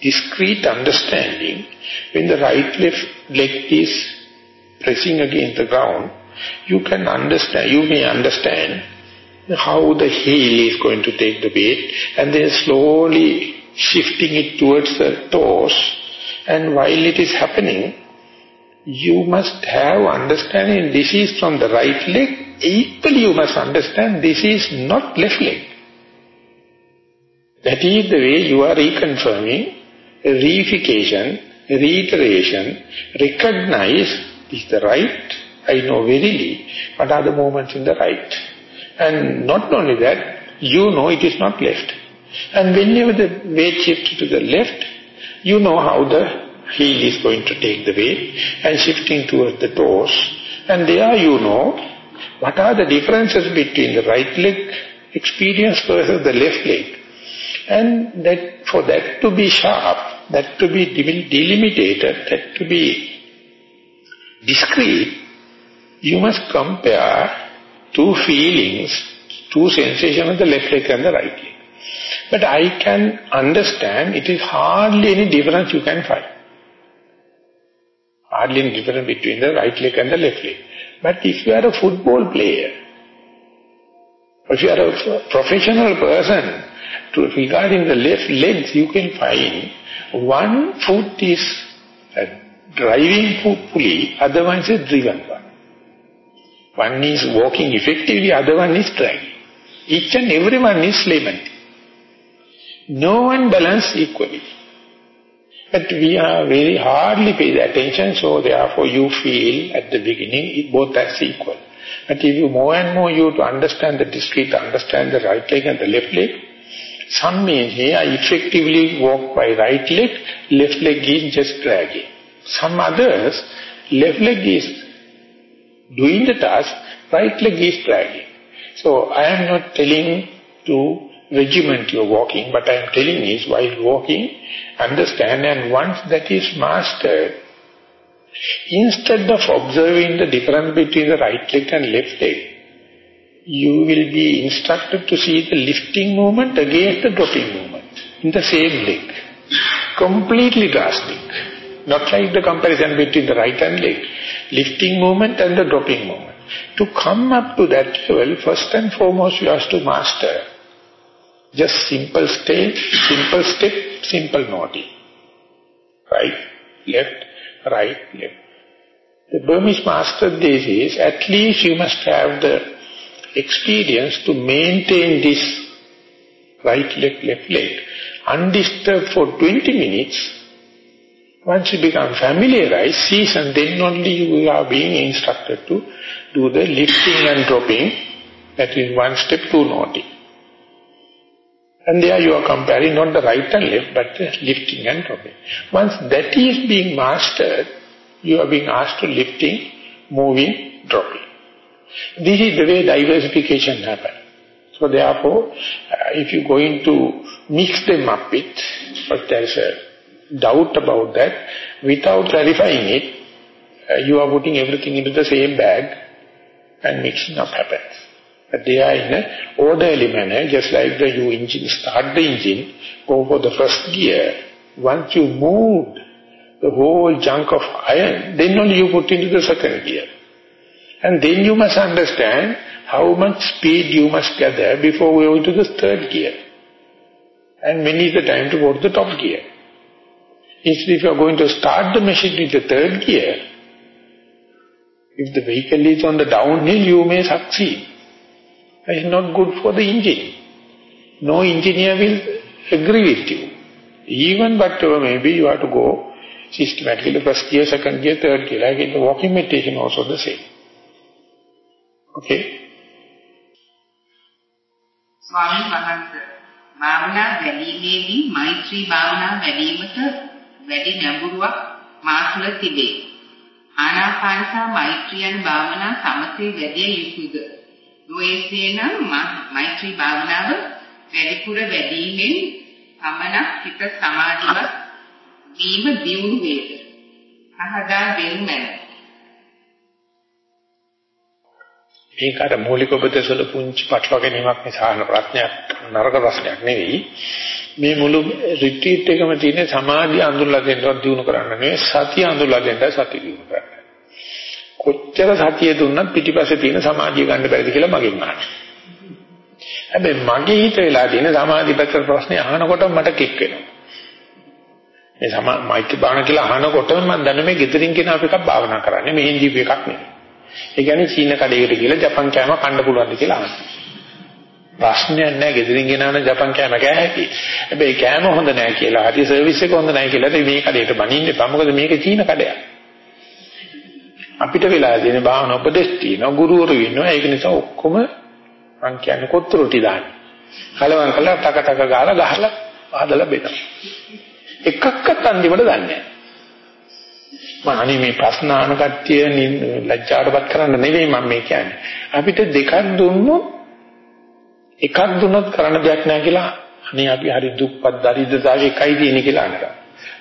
discrete understanding when the right left leg is pressing against the ground, you can understand, you may understand how the heel is going to take the weight and then slowly shifting it towards the toes and while it is happening, you must have understanding this is from the right leg, equally you must understand this is not left leg. That is the way you are reconfirming, reification, reiteration, recognize is the right, I know verily, what are the moments in the right. And not only that, you know it is not left. And whenever the weight shifts to the left, you know how the heel is going to take the weight and shifting towards the toes. And there you know what are the differences between the right leg experience versus the left leg. And that for that to be sharp, that to be delimited, that to be discrete, you must compare two feelings, two sensations of the left leg and the right leg. But I can understand it is hardly any difference you can find. Hardly any difference between the right leg and the left leg. But if you are a football player, if you are a professional person, to, regarding the left legs, you can find one foot is a driving pulley, other one is a driven one. One is walking effectively, other one is dragging. Each and every one is layman. No one balance equally. But we are very hardly pay attention, so therefore you feel at the beginning both as equal. But if you more and more you to understand the discrete, understand the right leg and the left leg, some may say, I effectively walk by right leg, left leg is just dragging. Some others, left leg is doing the task, right leg is dragging. So I am not telling to regiment you're walking, but I am telling is while walking, understand and once that is mastered, instead of observing the difference between the right leg and left leg, you will be instructed to see the lifting movement against the dropping movement in the same leg. Completely drastic. Not like the comparison between the right and leg. Lifting movement and the dropping movement. To come up to that level, first and foremost you have to master just simple step, simple step, simple nodding. Right, left, right, left. The Burmese master this is, at least you must have the experience to maintain this right leg, left leg, undisturbed for 20 minutes. Once you become familiarized, season, then only you are being instructed to do the lifting and dropping. That is one step, two naughty. And there you are comparing not the right and left, but the lifting and dropping. Once that is being mastered, you are being asked to lifting, moving, dropping. This is the way diversification happens. So therefore, uh, if you going to mix them up with, but there is a doubt about that, without clarifying it, uh, you are putting everything into the same bag and mixing up happens. But they are in an orderly manner, just like the you engine, start the engine, go for the first gear. Once you move the whole chunk of iron, then only you put into the second gear. And then you must understand how much speed you must gather before we go into the third gear. And when is the time to go to the top gear. Instead, if you are going to start the machine with the third gear, if the vehicle is on the downhill, you may succeed. It's not good for the engine. No engineer will agree with you. Even whatever may be, you have to go systematically, first gear, second gear, third gear. Like in the walking meditation also the same. Okay? ස්වාමීන් වහන්සේ භාවනා වැඩිීමේදී මෛත්‍රී භාවනා වැඩිවීමට වැඩි නැඹුරුවක් මා තුළ තිබේ. ආනාපාන සහ මෛත්‍රී යන භාවනා සමතේ වැඩි යුතුයද? නොයේසේනම් මෛත්‍රී භාවනාව වැඩිපුර වැඩිීමෙන් පමණක් හිත සමාධිවත් වීම දියුණු වේද? අහදා දෙන්න මැන. මේක අර මූලික උපදේශවල පුංචි පටලවා ගැනීමක් නිසා අහන ප්‍රශ්නයක් නරක ප්‍රශ්නයක් නෙවෙයි. මේ මුළු රිට්‍රීට් එකම තියෙන සමාධිය අඳුරලා දෙන්නවත් දිනු කරන්න නෙවෙයි සතිය අඳුරලා දෙන්න සතිය දිනු කරන්න. කොච්චර සතිය දුන්නත් පිටිපස්සේ තියෙන සමාධිය ගන්න බැරිද කියලා මගෙන් අහනවා. හැබැයි මගේ හිත වෙලා තියෙන සමාධි පැත්තට ප්‍රශ්නේ අහනකොට මට කික් වෙනවා. මේ සමා මෛත්‍රී භාවනා කියලා අහනකොටම මම දන්නේ මේ gedirin කෙනා අප එකක් භාවනා කරන්නේ මේ හින්දි එකක් නෙවෙයි. ඒ කියන්නේ චීන කඩේකට ගිහලා ජපන් කෑම කන්න පුළුවන්ද කියලා අහනවා. ප්‍රශ්නයක් නැහැ gedirin ගෙනාන ජපන් කෑම කෑ හැකි. හැබැයි කෑම හොඳ නැහැ කියලා හරි සර්විස් එක හොඳ නැහැ කියලා මේ කඩේට බනින්න එපා. මොකද මේක චීන කඩයක්. අපිට වෙලා තියෙන භාවනා උපදෙස් තියෙනවා ගුරුවරු ඉන්නවා ඒක නිසා ඔක්කොම මං කියන්නේ කොත්තු රොටි දාන්නේ. කලවම් කළා ටක ටක ගාලා ගහලා ආදලා බෙදලා. එකක්වත් අන්තිමට දන්නේ නැහැ. මම අනේ මේ ප්‍රශ්න අහන කට්ටිය ලැජ්ජාටපත් කරන්න නෙවෙයි මම මේ කියන්නේ. අපිට දෙකක් දුන්නොත් එකක් දුන්නොත් කරන්න දෙයක් නැහැ කියලා අනේ අපි හරි දුක්පත් දරිද්‍රතාවය එකයි තියෙන්නේ කියලා අහනවා.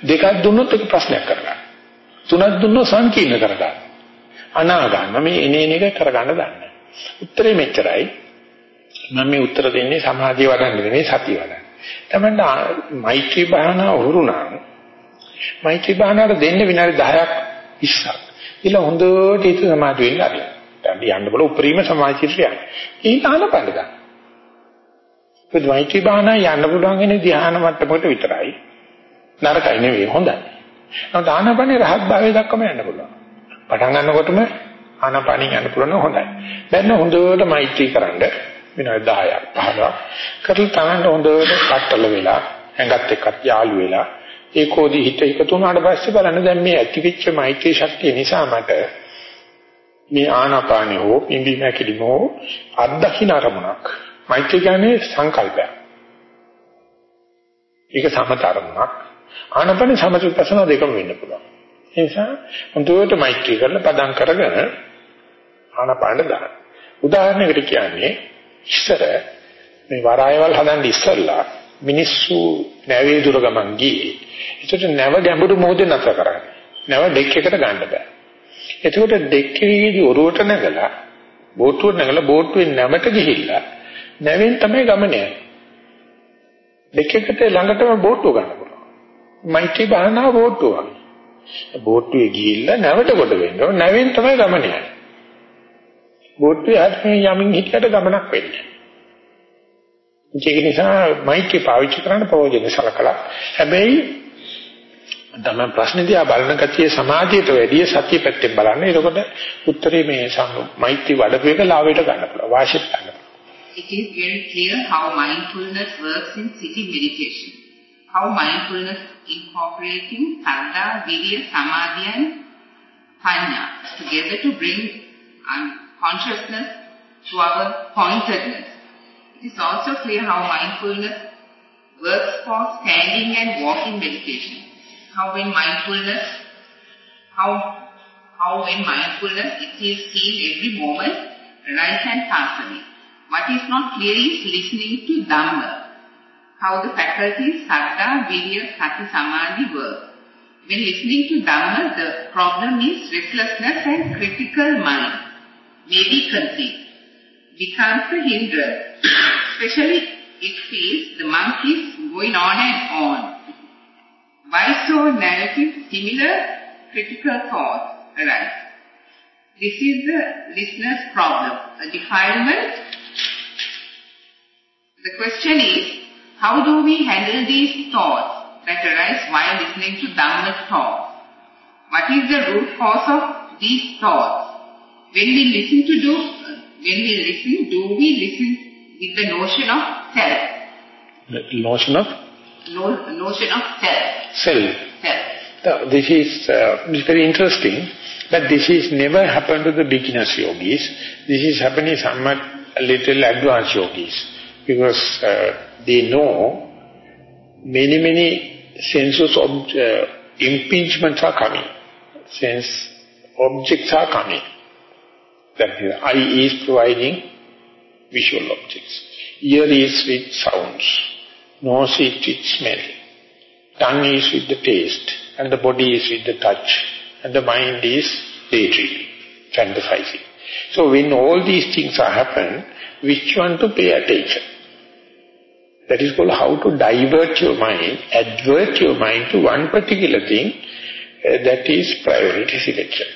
දෙකක් දුන්නොත් ඒක ප්‍රශ්නයක් කරගන්න. තුනක් දුන්නොත් සංකීර්ණ කරගන්න. අනා ගන්න මේ එනේන එක කරගන්න දන්නේ. උත්තරේ මෙච්චරයි. මම මේ උත්තර දෙන්නේ සමාධිය වඩන්න නෙවෙයි සතිය වඩන්න. තමන්න මෛත්‍රී භාවනාව උරුණා මෛත්‍රී භාවනාවට දෙන්න විනාඩි 10ක් 20ක්. ඊළ හොඳට හිත සමාධි වෙන්න ආරිය. දැන් යන්න බල උපරිම සමාධියට යන්න. ඊට ආනපන ගන්න. ඒ මෛත්‍රී භාවනාව යන්න පුළුවන් ඉන්නේ ධ්‍යාන මට්ටමකට විතරයි. නරකයි නෙවෙයි හොඳයි. නමුත් ආනපනේ රහත් භාවය දක්වම යන්න පුළුවන්. පටන් ගන්නකොටම ආනපනින් යන්න පුළුවන් හොඳයි. දැන් හොඳට මෛත්‍රී කරන්න විනාඩි 10ක් 15ක් කරලා තමන්ට හොඳට පట్టල වෙලා ඇඟත් එක්කත් යාළු වෙලා ඒකෝදි හිත එකතු වුණාට පස්සේ බලන්න දැන් මේ ඇතිවිච්ච මෛත්‍රී ශක්තිය නිසා මට මේ ආනාපානෙ හෝ ඉන්දි නැකිලිම හෝ අත්දකින්න අරමුණක් මෛත්‍රී කියන්නේ සංකල්පයක් ඒක සමත අරමුණක් ආනාපානෙ සමත විපස්සනා දෙකම වෙන්න පුළුවන් ඒ නිසා හොඳට මෛත්‍රී කරලා පදම් කරගෙන ආනාපානෙ දාන්න උදාහරණයකට කියන්නේ ඉස්සර මේ වරායවල් හදන්න ඉස්සෙල්ලා මිනිස්සු නැවේ දුර ගමන් ගියේ. ඒකට නැව ගැඹුරු මොහොතේ නැතර කරන්නේ. නැව ඩෙක් එකට ගන්න බෑ. එතකොට ඩෙක් එකේදී ඔරුවට නැගලා බෝට්ටුවට නැගලා බෝට්ටුවෙන් නැමට ගිහිල්ලා නැවෙන් තමයි ගමන යන්නේ. ඩෙක් එකට ළඟටම බෝට්ටුව ගන්න පුළුවන්. මෛත්‍රී භාවනාව බෝට්ටුව වගේ. බෝට්ටුවේ ගිහිල්ලා නැවට කොට වෙන්න ඕන නැවෙන් තමයි ගමන යන්නේ. බෝට්ටුවේ යමින් හිටියට ගමනක් වෙන්නේ. ඒක නිසා මෛත්‍රී පාවිච්චි කරන්න ප්‍රයෝජන සලකලා. හැබැයි තමයි ප්‍රශ්න දිහා බලන කතිය සමාධියට වැඩිය සතිය පැත්තෙන් බලන්න. එතකොට උත්තරේ මේ මෛත්‍රී වඩපු එක ලාභයට ගන්න පුළුවන්. වාසියට ගන්න පුළුවන්. It is very clear how mindfulness works in sitting meditation. How mindfulness incorporating Saddha, Virya, Samadhi and Panya together to bring um, consciousness to our pointedness. It is also clear how mindfulness works for standing and walking meditation. How in mindfulness, how, how in mindfulness it is seen every moment, rise and pass away. What is not clear is listening to Dhamma. How the faculties Saddha, Virya, Sati, Samadhi work. When listening to Dhamma, the problem is restlessness and critical mind may be conceived becomes a hindrance, especially it feels the monk is going on and on. Why so narrative, similar critical thoughts arise? This is the listener's problem, a defilement. The question is, how do we handle these thoughts that arise while listening to Dhamma talk? What is the root cause of these thoughts? When we listen to do when we listen, do we listen with the notion of self? The notion of? No, notion of self. Self. Self. So this is uh, very interesting, but this is never happened to the beginners yogis. This is happening somewhat a little advanced yogis. Because uh, they know many, many senses of uh, impingements are coming. Sense objects are coming. That is, eye is providing visual objects. Ear is with sounds. Nose is with smell. Tongue is with the taste. And the body is with the touch. And the mind is daydreaming, fantasizing. So when all these things are happen, which one to pay attention? That is called how to divert your mind, advert your mind to one particular thing, uh, that is priority selection.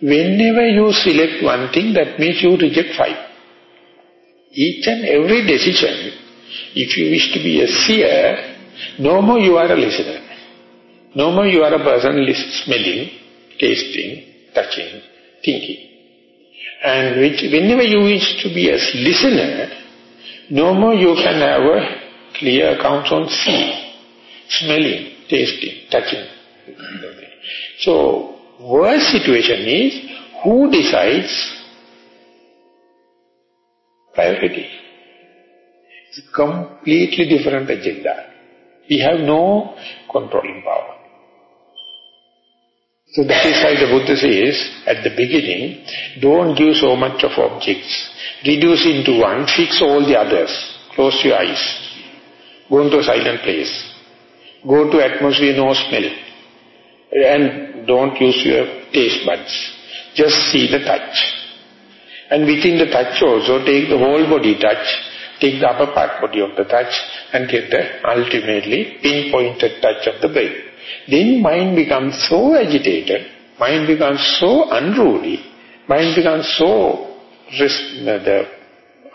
Whenever you select one thing, that means you reject five. Each and every decision, if you wish to be a seer, no more you are a listener. No more you are a person smelling, tasting, touching, thinking. And which, whenever you wish to be a listener, no more you can have a clear account on seeing, smelling, tasting, touching. So, worst situation is, who decides priority? It's a completely different agenda. We have no controlling power. So that is why the Buddha says, at the beginning, don't give so much of objects. Reduce into one, fix all the others. Close your eyes. Go into a silent place. Go to atmosphere, no smell. And don't use your taste buds. Just see the touch. And within the touch also, take the whole body touch, take the upper part body of the touch, and get the ultimately pinpointed touch of the brain. Then mind becomes so agitated, mind becomes so unruly, mind becomes so the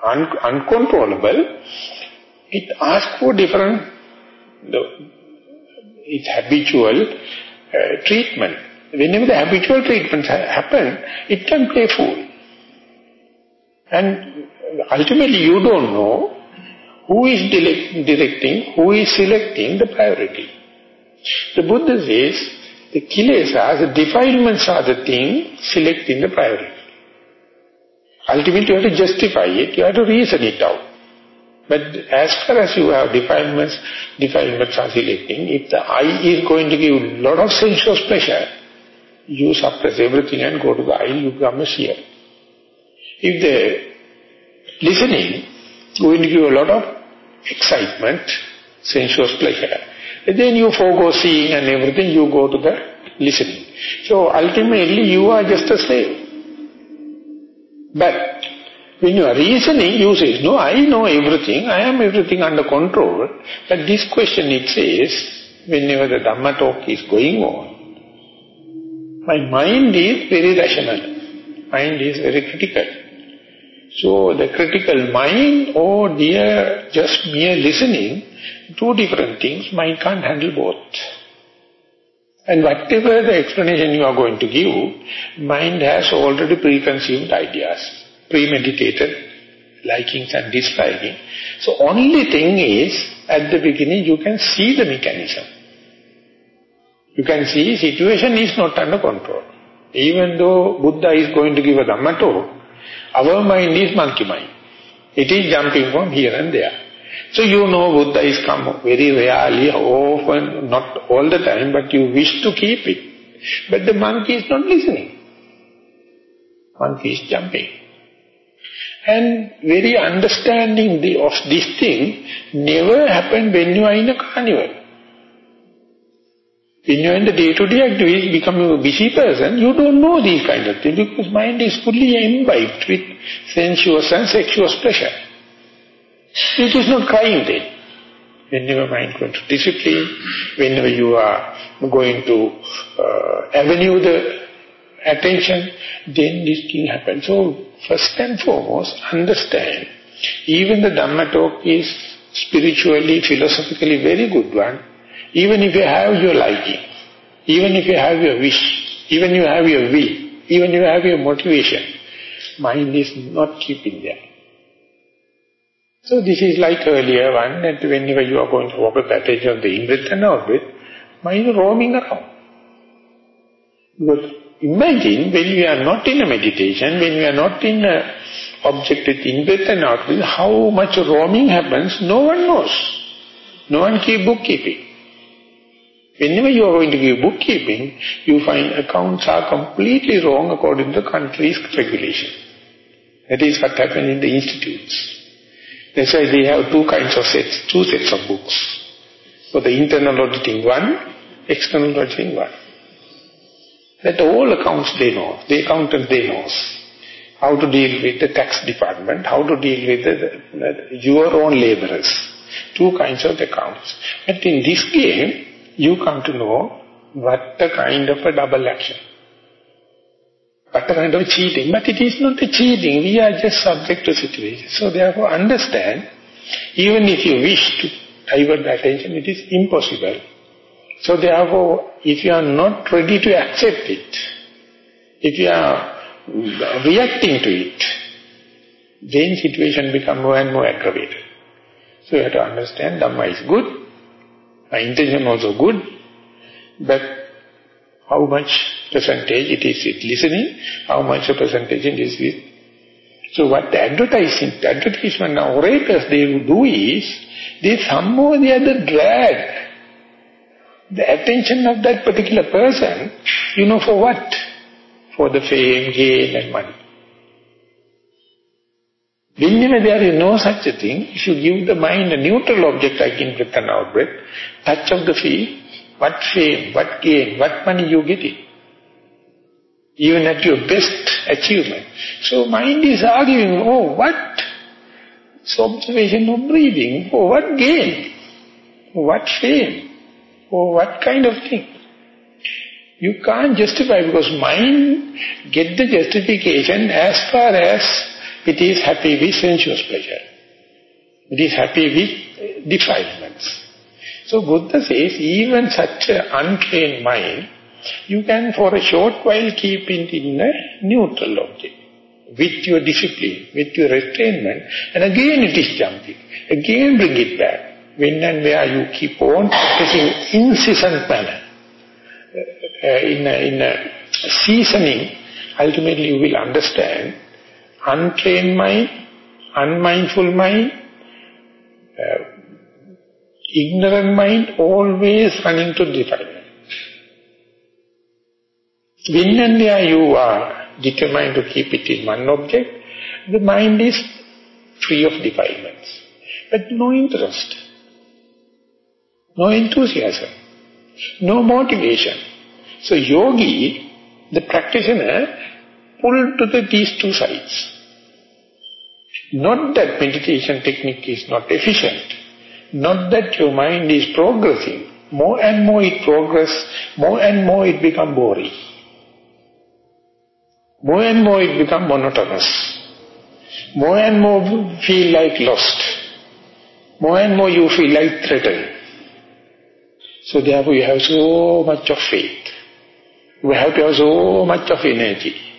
un uncontrollable, it asks for different, the, its habitual uh, treatment. Whenever the habitual treatments ha happen, it can play fool. And ultimately you don't know who is directing, who is selecting the priority. The Buddha says, the kilesas, the defilements are the thing selecting the priority. Ultimately you have to justify it, you have to reason it out. But as far as you have defilements, defilements selecting, if the eye is going to give a lot of sensuous pleasure, you suppress everything and go to the eye, you become a seer. If the listening is going to give a lot of excitement, sensuous pleasure, then you forego seeing and everything, you go to the listening. So ultimately you are just a slave. But when you are reasoning, you say, no, I know everything, I am everything under control. But this question it says, whenever the Dhamma talk is going on, my mind is very rational. Mind is very critical. So the critical mind or dear just mere listening two different things, mind can't handle both. And whatever the explanation you are going to give, mind has already preconceived ideas, premeditated likings and disliking. So only thing is, at the beginning you can see the mechanism. You can see situation is not under control. Even though Buddha is going to give a Dhamma talk, our mind is monkey mind. It is jumping from here and there. So you know Buddha is come very rarely, often, not all the time, but you wish to keep it. But the monkey is not listening. Monkey is jumping. And very understanding the, of this thing never happen when you are in a carnival. When you are in the day-to-day -day activities, become a busy person, you don't know these kind of things because mind is fully imbibed with sensuous and sexual pleasure. It is not crying then. Whenever mind going to discipline, whenever you are going to uh, avenue the attention, then this thing happens. So, first and foremost, understand, even the Dhamma talk is spiritually, philosophically very good one, even if you have your liking, even if you have your wish, even you have your will, even you have your motivation, mind is not keeping there. So this is like earlier one, that whenever you are going to walk a passage of the in-breath and out-breath, mind roaming around. But imagine when you are not in a meditation, when you are not in a object with in-breath and out-breath, how much roaming happens, no one knows. No one keep bookkeeping. Whenever you are going to give bookkeeping, you find accounts are completely wrong according to the country's regulation. That is what happened in the institutes. That's why they have two kinds of sets, two sets of books. For the internal auditing one, external auditing one. That all accounts they know, the accountant they knows. How to deal with the tax department, how to deal with the, the, your own laborers. Two kinds of accounts. But in this game, you come to know what the kind of a double action. A kind of cheating. But it is not cheating. We are just subject to situation. So therefore understand, even if you wish to divert the attention, it is impossible. So therefore, if you are not ready to accept it, if you are reacting to it, then situation become more and more aggravated. So you have to understand Dhamma is good, my intention also good, but how much percentage it is with listening, how much a percentage it is with... So what the advertising, advertisement orators they do is, they somehow they are the drag the attention of that particular person, you know for what? For the fame, gain and money. Whenever there is no such a thing, if you give the mind a neutral object like in breath and out breath, touch of the feet, what fame, what gain, what money you get it. Even at your best achievement. So mind is arguing, oh what? So observation of breathing, oh what gain? Oh, what fame? Oh what kind of thing? You can't justify because mind get the justification as far as it is happy with sensuous pleasure. It is happy with defilements. So Buddha says, even such an untrained mind, you can for a short while keep it in a neutral object. With your discipline, with your restrainment, and again it is jumping. Again bring it back. When and where you keep on taking incessant manner, uh, in, a, in a seasoning, ultimately you will understand untrained mind, unmindful mind, uh, ignorant mind always running to defilement. When and where you are determined to keep it in one object, the mind is free of defilements. But no interest, no enthusiasm, no motivation. So yogi, the practitioner, pull to the, these two sides. Not that meditation technique is not efficient. Not that your mind is progressing. More and more it progress, more and more it become boring. More and more it become monotonous. More and more feel like lost. More and more you feel like threatened. So therefore you have so much of faith. You have to have so much of energy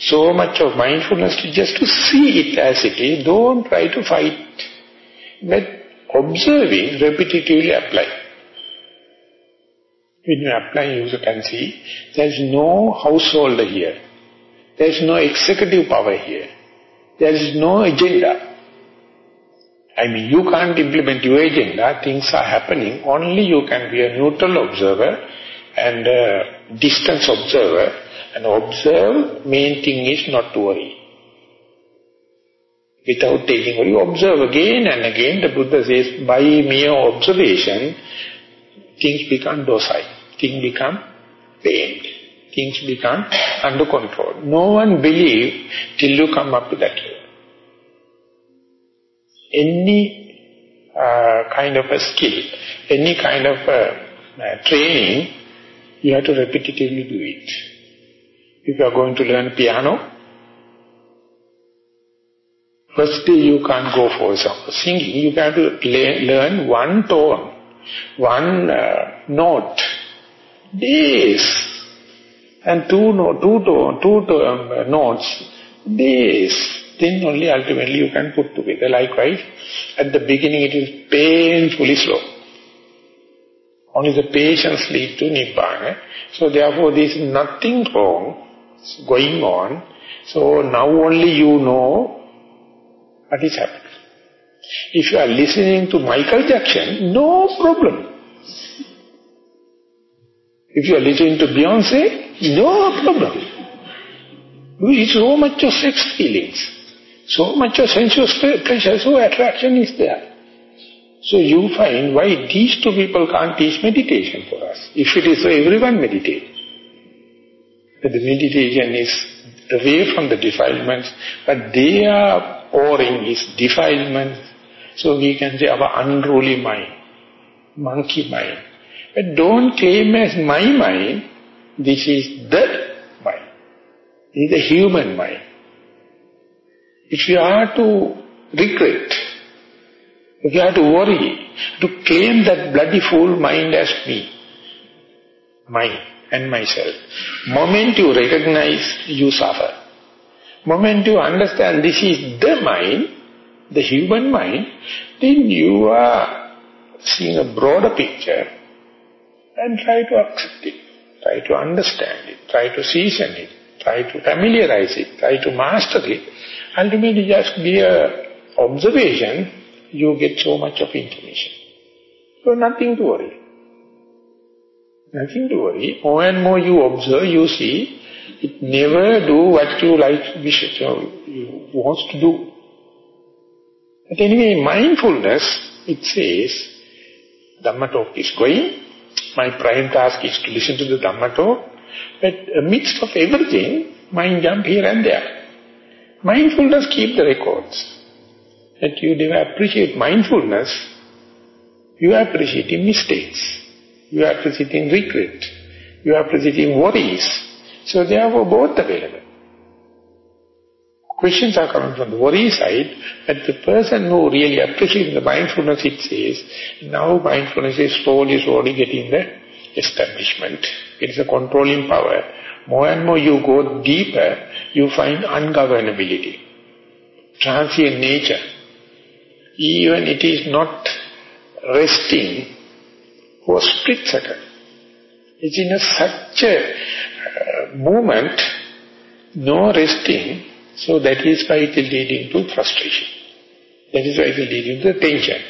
so much of mindfulness to just to see it as it is. Don't try to fight. But observing, repetitively apply. When you apply, you can see there is no householder here. There is no executive power here. There is no agenda. I mean, you can't implement your agenda. Things are happening. Only you can be a neutral observer and a distance observer and observe, main thing is not to worry. Without taking worry, observe again and again. The Buddha says, by mere observation, things become docile. Things become tamed. Things become under control. No one believe till you come up to that level. Any uh, kind of a skill, any kind of a, uh, training, you have to repetitively do it. If you are going to learn piano, first day you can't go for singing. You have to learn one tone, one uh, note, days, and two, no, two, two tone, uh, notes, days. Then only ultimately you can put together. Likewise, at the beginning it is painfully slow. Only the patience lead to Nibbana. So therefore there is nothing wrong going on. So now only you know What is happening? If you are listening to Michael Jackson, no problem. If you are listening to Beyonce, no problem. It's so much of sex feelings, so much of sensuous pleasure, so attraction is there. So you find why these two people can't teach meditation for us. If it is so, everyone meditate. The meditation is away from the defilements, but they are pouring his defilements. So we can say our unruly mind, monkey mind. But don't claim as my mind, this is the mind. This is the human mind. If you are to regret, if you are to worry, to claim that bloody fool mind as me, mine and myself, moment you recognize, you suffer. Moment you understand this is the mind, the human mind, then you are seeing a broader picture and try to accept it, try to understand it, try to season it, try to familiarize it, try to master it. Ultimately just be a observation, you get so much of information. So nothing to worry. Nothing to worry. More and more you observe, you see, it never do what you like, wish it, you wants to do. But anyway, mindfulness, it says, Dhamma talk is going, my prime task is to listen to the Dhamma talk, but uh, amidst of everything, mind jump here and there. Mindfulness keep the records. That you never appreciate mindfulness, you are appreciating mistakes. You are appreciating regret. You are appreciating worries. So they therefore both available. Questions are coming from the worry side, but the person who really appreciates the mindfulness, it says, now mindfulness is slowly, slowly getting the establishment. It is a controlling power. More and more you go deeper, you find ungovernability, transient nature. Even it is not resting for a split second. It's in a such a uh, movement, no resting, so that is why it is leading to frustration. That is why it is leading to tension.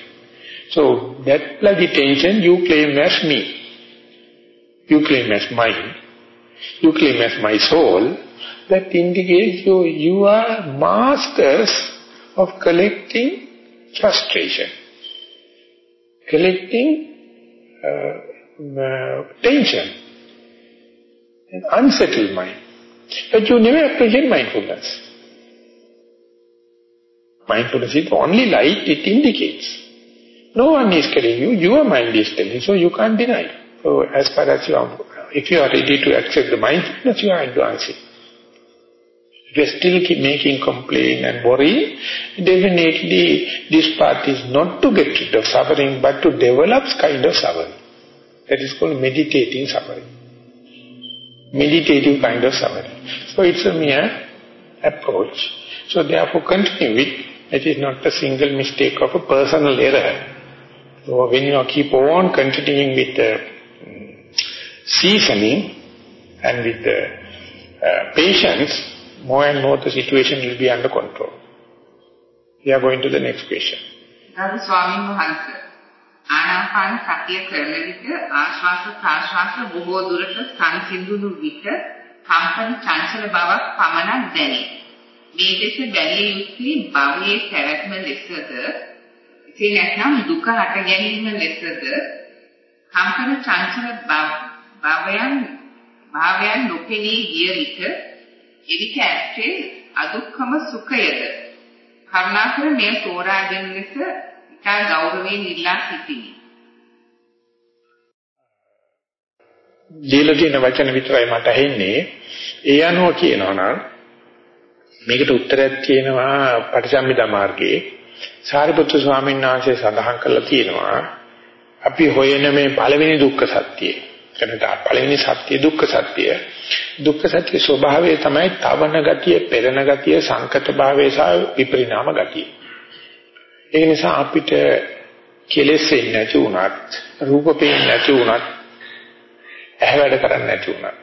So that bloody tension you claim as me. You claim as mine. You claim as my soul. That indicates you, you are masters of collecting frustration. Collecting uh, uh, tension. An unsettled mind. But you never appreciate mindfulness. Mindfulness is only light it indicates. No one is telling you, your mind is telling, so you can't deny. So as far as you are, if you are ready to accept the mindfulness, you are advancing. If you are still making complaint and worry, definitely this path is not to get rid of suffering, but to develop kind of suffering. That is called meditating suffering. Meditative kind of suffering. So it's a mere approach. So therefore continue with it is not a single mistake of a personal error. So when you keep on continuing with the um, seasoning and with the uh, patience, more and more the situation will be under control. We are going to the next question. ගරු ස්වාමීන් වහන්සේ ආනාපාන සතිය කරන විට ආශ්වාස ප්‍රාශ්වාස බොහෝ දුරට සංසිඳුණු විට කම්පන චංචල බවක් පමණක් දැනේ. මේ දෙස බැලිය යුත්තේ භවයේ පැවැත්ම ලෙසද එසේ නැත්නම් දුක හට ගැනීම ලෙසද කම්පන චංචල භවයන් භාවයන් නොපෙනී ගිය විට එවිට ඇත්තේ අදුක්කම සුඛයද කරුණාකර මෙය තෝරා දෙන ලෙස ඉතා ගෞරවයෙන් ඉල්ලා සිටිමි. දීලා තියෙන වචන විතරයි මට ඇහෙන්නේ. ඒ අනුව කියනවා නම් මේකට උත්තරයක් තියෙනවා පටිසම්භිදා මාර්ගයේ සාරිපුත්‍ර ස්වාමීන් වහන්සේ සඳහන් කරලා තියෙනවා අපි හොයන මේ පළවෙනි දුක්ඛ සත්‍යය. එතනට පළවෙනි සත්‍ය දුක්ඛ සත්‍යය. දුක්ඛ සත්‍ය ස්වභාවය තමයි තවන ගතිය, පෙරණ ගතිය, සංකත භාවය සහ විපරිණාම ගතිය. ඒ නිසා අපිට කෙලෙස් එන්නේ නැති වුණත්, රූප පේන්නේ නැති වුණත්, ඇහැ වැඩ කරන්නේ නැති වුණත්,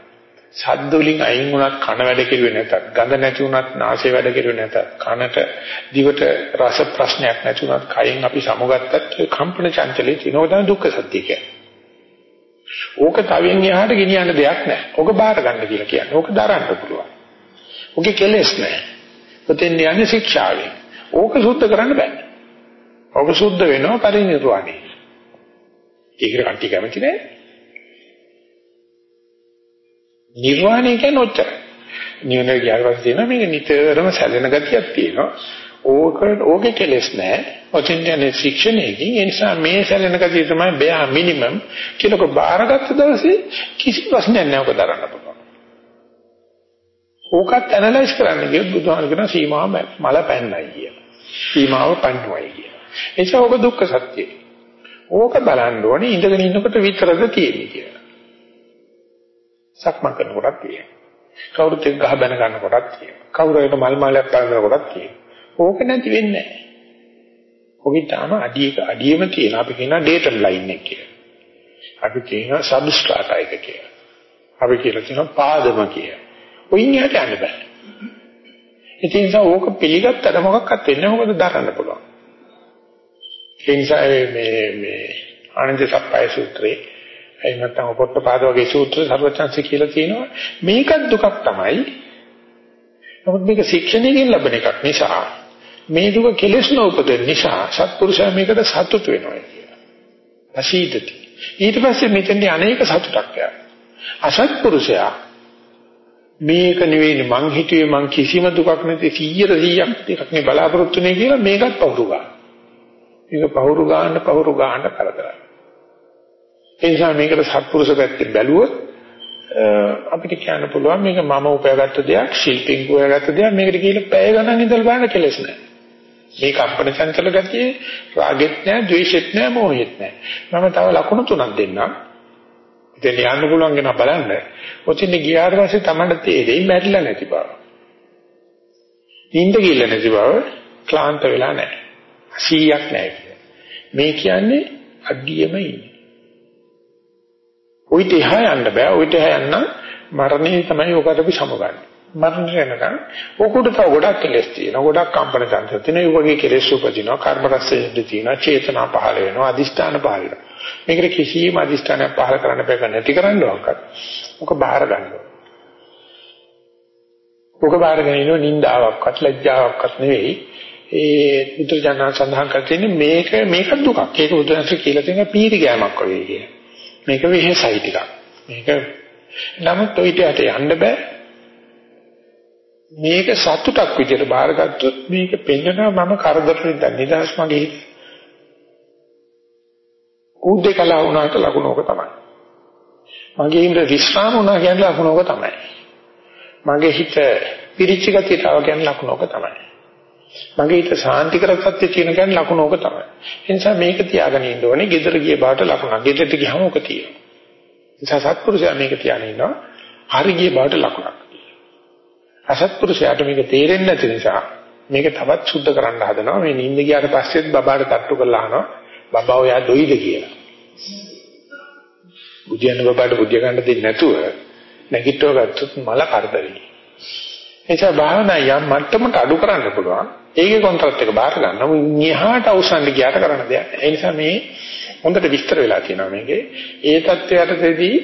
ශබ්ද වලින් අයින් වුණත් කන වැඩ කෙරුවේ නැතත් ගඳ නැති වුණත් නාසය වැඩ කෙරුවේ නැතත් කනට දිවට රස ප්‍රශ්නයක් නැති වුණත් කයෙන් අපි සමුගත්තත් කම්පන චංචලයේ තිනෝදා දුක්ඛ සත්‍ය කියන්නේ. ඕක තවෙන් එහාට ගෙනියන්න දෙයක් නැහැ. ඕක බාර ගන්න කියලා කියන්නේ. ඕක දරන්න පුළුවන්. ඕකේ කෙලෙස් නැහැ. ඔතෙන් යන්නේ ශික්ෂාවෙන්. ඕක සුද්ධ කරන්න බෑ. ඕක සුද්ධ වෙනවා පරිණිරවාණය. ඒකට කට්ටි කැමති නෑ. නිර්වාණය කියන්නේ ඔච්චරයි. නිවන ගියාට පස්සේ තියෙනවා මේක නිතරම සැලෙන ගතියක් තියෙනවා. ඕකට ඕකේ කෙලස් නැහැ. ඔතෙන් යන්නේ ශික්ෂණයකින් ඒ නිසා මේ සැලෙන ගතිය තමයි බෑ මිනිමම් කියලාක බාරගත්ත දවසේ කිසි ප්‍රශ්නයක් නැහැ ඔක දරන්න පුළුවන්. ඕකත් ඇනලයිස් කරන්න ගියොත් බුදුහාම කියන සීමාව මල පැන්නයි කියන. සීමාව පන්නුවයි කියන. එනිසා ඕක දුක්ඛ සත්‍යයි. ඕක බලන්න ඕනේ ඉඳගෙන ඉන්නකොට විතරද තියෙන්නේ කියලා. සක්මන් කරනකොටත් තියෙනවා. කවුරුත් එක්ක ගහ බැන ගන්නකොටත් තියෙනවා. කවුරු හරි මල් මාලයක් පලනකොටත් තියෙනවා. ඕක නැති වෙන්නේ නැහැ. ඔකේ තාම අඩියක අඩියෙම තියෙන අපි කියනවා ඩේටම් ලයින් එක කියලා. අපි කියනවා සබ්ස්ට්‍රාටා එක කියලා. අපි කියලා කියනවා පාදම කියලා. ඔයින් යට යන්න බෑ. ඒ නිසා ඕක පිළිගත්තට මොකක්වත් වෙන්නේ මොකද දරන්න පුළුවන්. ඒ නිසා මේ මේ ආනන්ද සප්පයි සූත්‍රේ එහෙම නැත්නම් පොට්ටපාද වගේ සූත්‍ර සර්වචන්සි කියලා තියෙනවා මේකත් දුකක් තමයි. නමුත් මේක ශික්ෂණයකින් ලැබෙන එකක් නිසා මේ දුක කෙලෙස් නොඋපදින නිසා සත්පුරුෂයා මේකට සතුට වෙනවා කියලා. අසීතති. ඊට පස්සේ මෙතෙන්දී අනේක සතුටක් යනවා. අසත්පුරුෂයා මේක නෙවෙයි මං හිතුවේ මං කිසිම දුකක් නැති 100 100ක් එකක් නේ බලාපොරොත්තු වෙන්නේ කියලා මේකත් පවුරු ගන්න. මේක පවුරු ගන්න පවුරු ගන්න කරදරයි. ඒ නිසා මේකට සත්පුරුෂ පැත්තෙන් බැලුවොත් අපිට කියන්න පුළුවන් මේක මම උපයාගත්ත දෙයක් ශිල්පින් උපයාගත්ත දෙයක් මේකට කියලා පැය ගණන් ඉඳලා බලන්න කෙලස් නැහැ. මේ කම්පන චංචල ගතිය රාගෙත් නැහැ, ද්වේෂෙත් නැහැ, මොහෙත් නැහැ. මම තව ලකුණු තුනක් දෙන්නම්. ඉතින් යන්න පුළුවන් වෙන බලන්න. ඔතින් ගියාට පස්සේ තමයි තේරෙයි මැරිලා නැති බව. නිින්ද ගිල්ල නැති බව ක්ලාන්ත වෙලා නැහැ. 100ක් නැහැ කියන්නේ. මේ කියන්නේ අඩියෙම ඉන්නේ. උවිත එහා යන්න බෑ. උවිත එහා යන්න මරණය තමයි ඔකට අපි සමගන්නේ. මරණය වෙනකන් ඔකුට තව ගොඩක් කෙලස් තියෙනවා. ගොඩක් කම්පන චංචල තියෙනවා. ඒ වගේ කෙලස් උපදිනවා. කර්ම රසයෙන් තියෙනවා. චේතනා පහළ වෙනවා. අදිෂ්ඨාන පහළ වෙනවා. මේකට කිසිම අදිෂ්ඨානයක් පහළ කරන්න බෑ නැති කරන්නවක්වත්. මොක බාහිර ගන්නවා. මොක බාහිර ගනිනව නින්දාවක්වත් ලැජ්ජාවක්වත් නෙවෙයි. ඒ බුදුජානක සඳහන් කර තියෙන්නේ මේක මේක දුකක්. ඒක බුදුන්සේ කියලා තියෙන පීරි ගෑමක් වගේ කියලා. මේක වෙහෙසයි ටිකක්. මේක නමුත් ඔයිට යට යන්න බෑ. මේක සතුටක් විදියට බාරගත්තොත් මේක පෙන්වනවා මම කරදරෙන් දැන් නිදහස් මගේ හිත. උද්දේකලා වුණාට ලකුණෝක තමයි. මගේ හිත විශ්‍රාම වුණා කියන්නේ ලකුණෝක තමයි. මගේ හිත පිරිච්ච ගතියට ආව කියන්නේ ලකුණෝක තමයි. මගේ හිත සාන්ති කරගත්තේ කියන කියන්නේ ලකුණ ඕක තමයි. ඒ නිසා මේක තියාගෙන ඉන්න ඕනේ. ගෙදර ගිය බාට ලකුණ. ගෙදරට ගියාම ඕක තියෙනවා. නිසා සත්පුරුෂයා මේක තියාගෙන ඉන්නවා. හරි ගිය බාට ලකුණක්. අසත්පුරුෂයාට මේක තේරෙන්නේ නැති නිසා මේක තවත් සුද්ධ කරන්න හදනවා. මේ නිින්ද ගියාට පස්සෙත් බබාට තට්ටු කරලා අහනවා. බබා ඔයා දොයිද කියලා. බුදියන්න බබාට බුදිය ගන්න දෙන්නේ නැතුව නැගිටව ගත්තොත් මල කරදරයි. එනිසා භාවනා යම් මට්ටමකට අඩු කරන්න පුළුවන්. ඒකේ කොන්ත්‍රාත් එක බාර ගන්න. මෙහාට අවසන් ගියාට කරන්න දෙයක්. ඒ නිසා මේ හොඳට විස්තර වෙලා තියෙනවා මේකේ. ඒ தත්වයටදී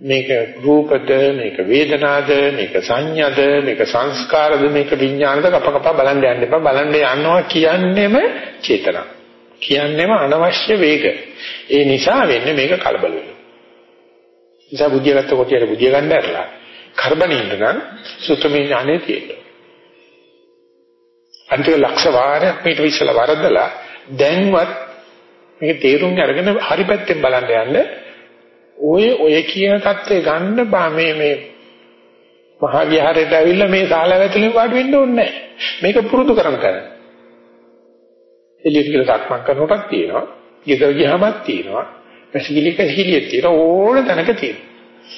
මේක රූපද මේක වේදනාද මේක සංඥාද මේක සංස්කාරද මේක විඥානද කප කප බලන්න යන්න එපා බලන්න යනවා කියන්නේම චේතනා කියන්නේම අනවශ්‍ය වේග ඒ නිසා වෙන්නේ මේක කලබල වෙනවා නිසා බුද්ධිය ගත්ත කොටියට බුද්ධිය ගන්න ඇරලා කරබනින්න නම් සුතමේ ඥානෙ තියෙනවා. අන්තිම ලක්ෂ වාරයක් මේක විශ්ල වරදලා දැන්වත් මේක තේරුම් අරගෙන හරි පැත්තෙන් බලන්න යන්න ඔය ඔය කියන தත්ත්වය ගන්න බා මේ මේ මහා විහාරයට ඇවිල්ලා මේ ශාලාව ඇතුලේ වාඩි වෙන්න ඕනේ නැහැ. මේක පුරුදු කරන කරන. එළියට කියලා සක්මන් කරනකොටත් තියෙනවා. ගෙදර ගියාමත් තියෙනවා. පැසිකිලික හිලියෙත් තියෙනවා ඕන තැනක තියෙනවා.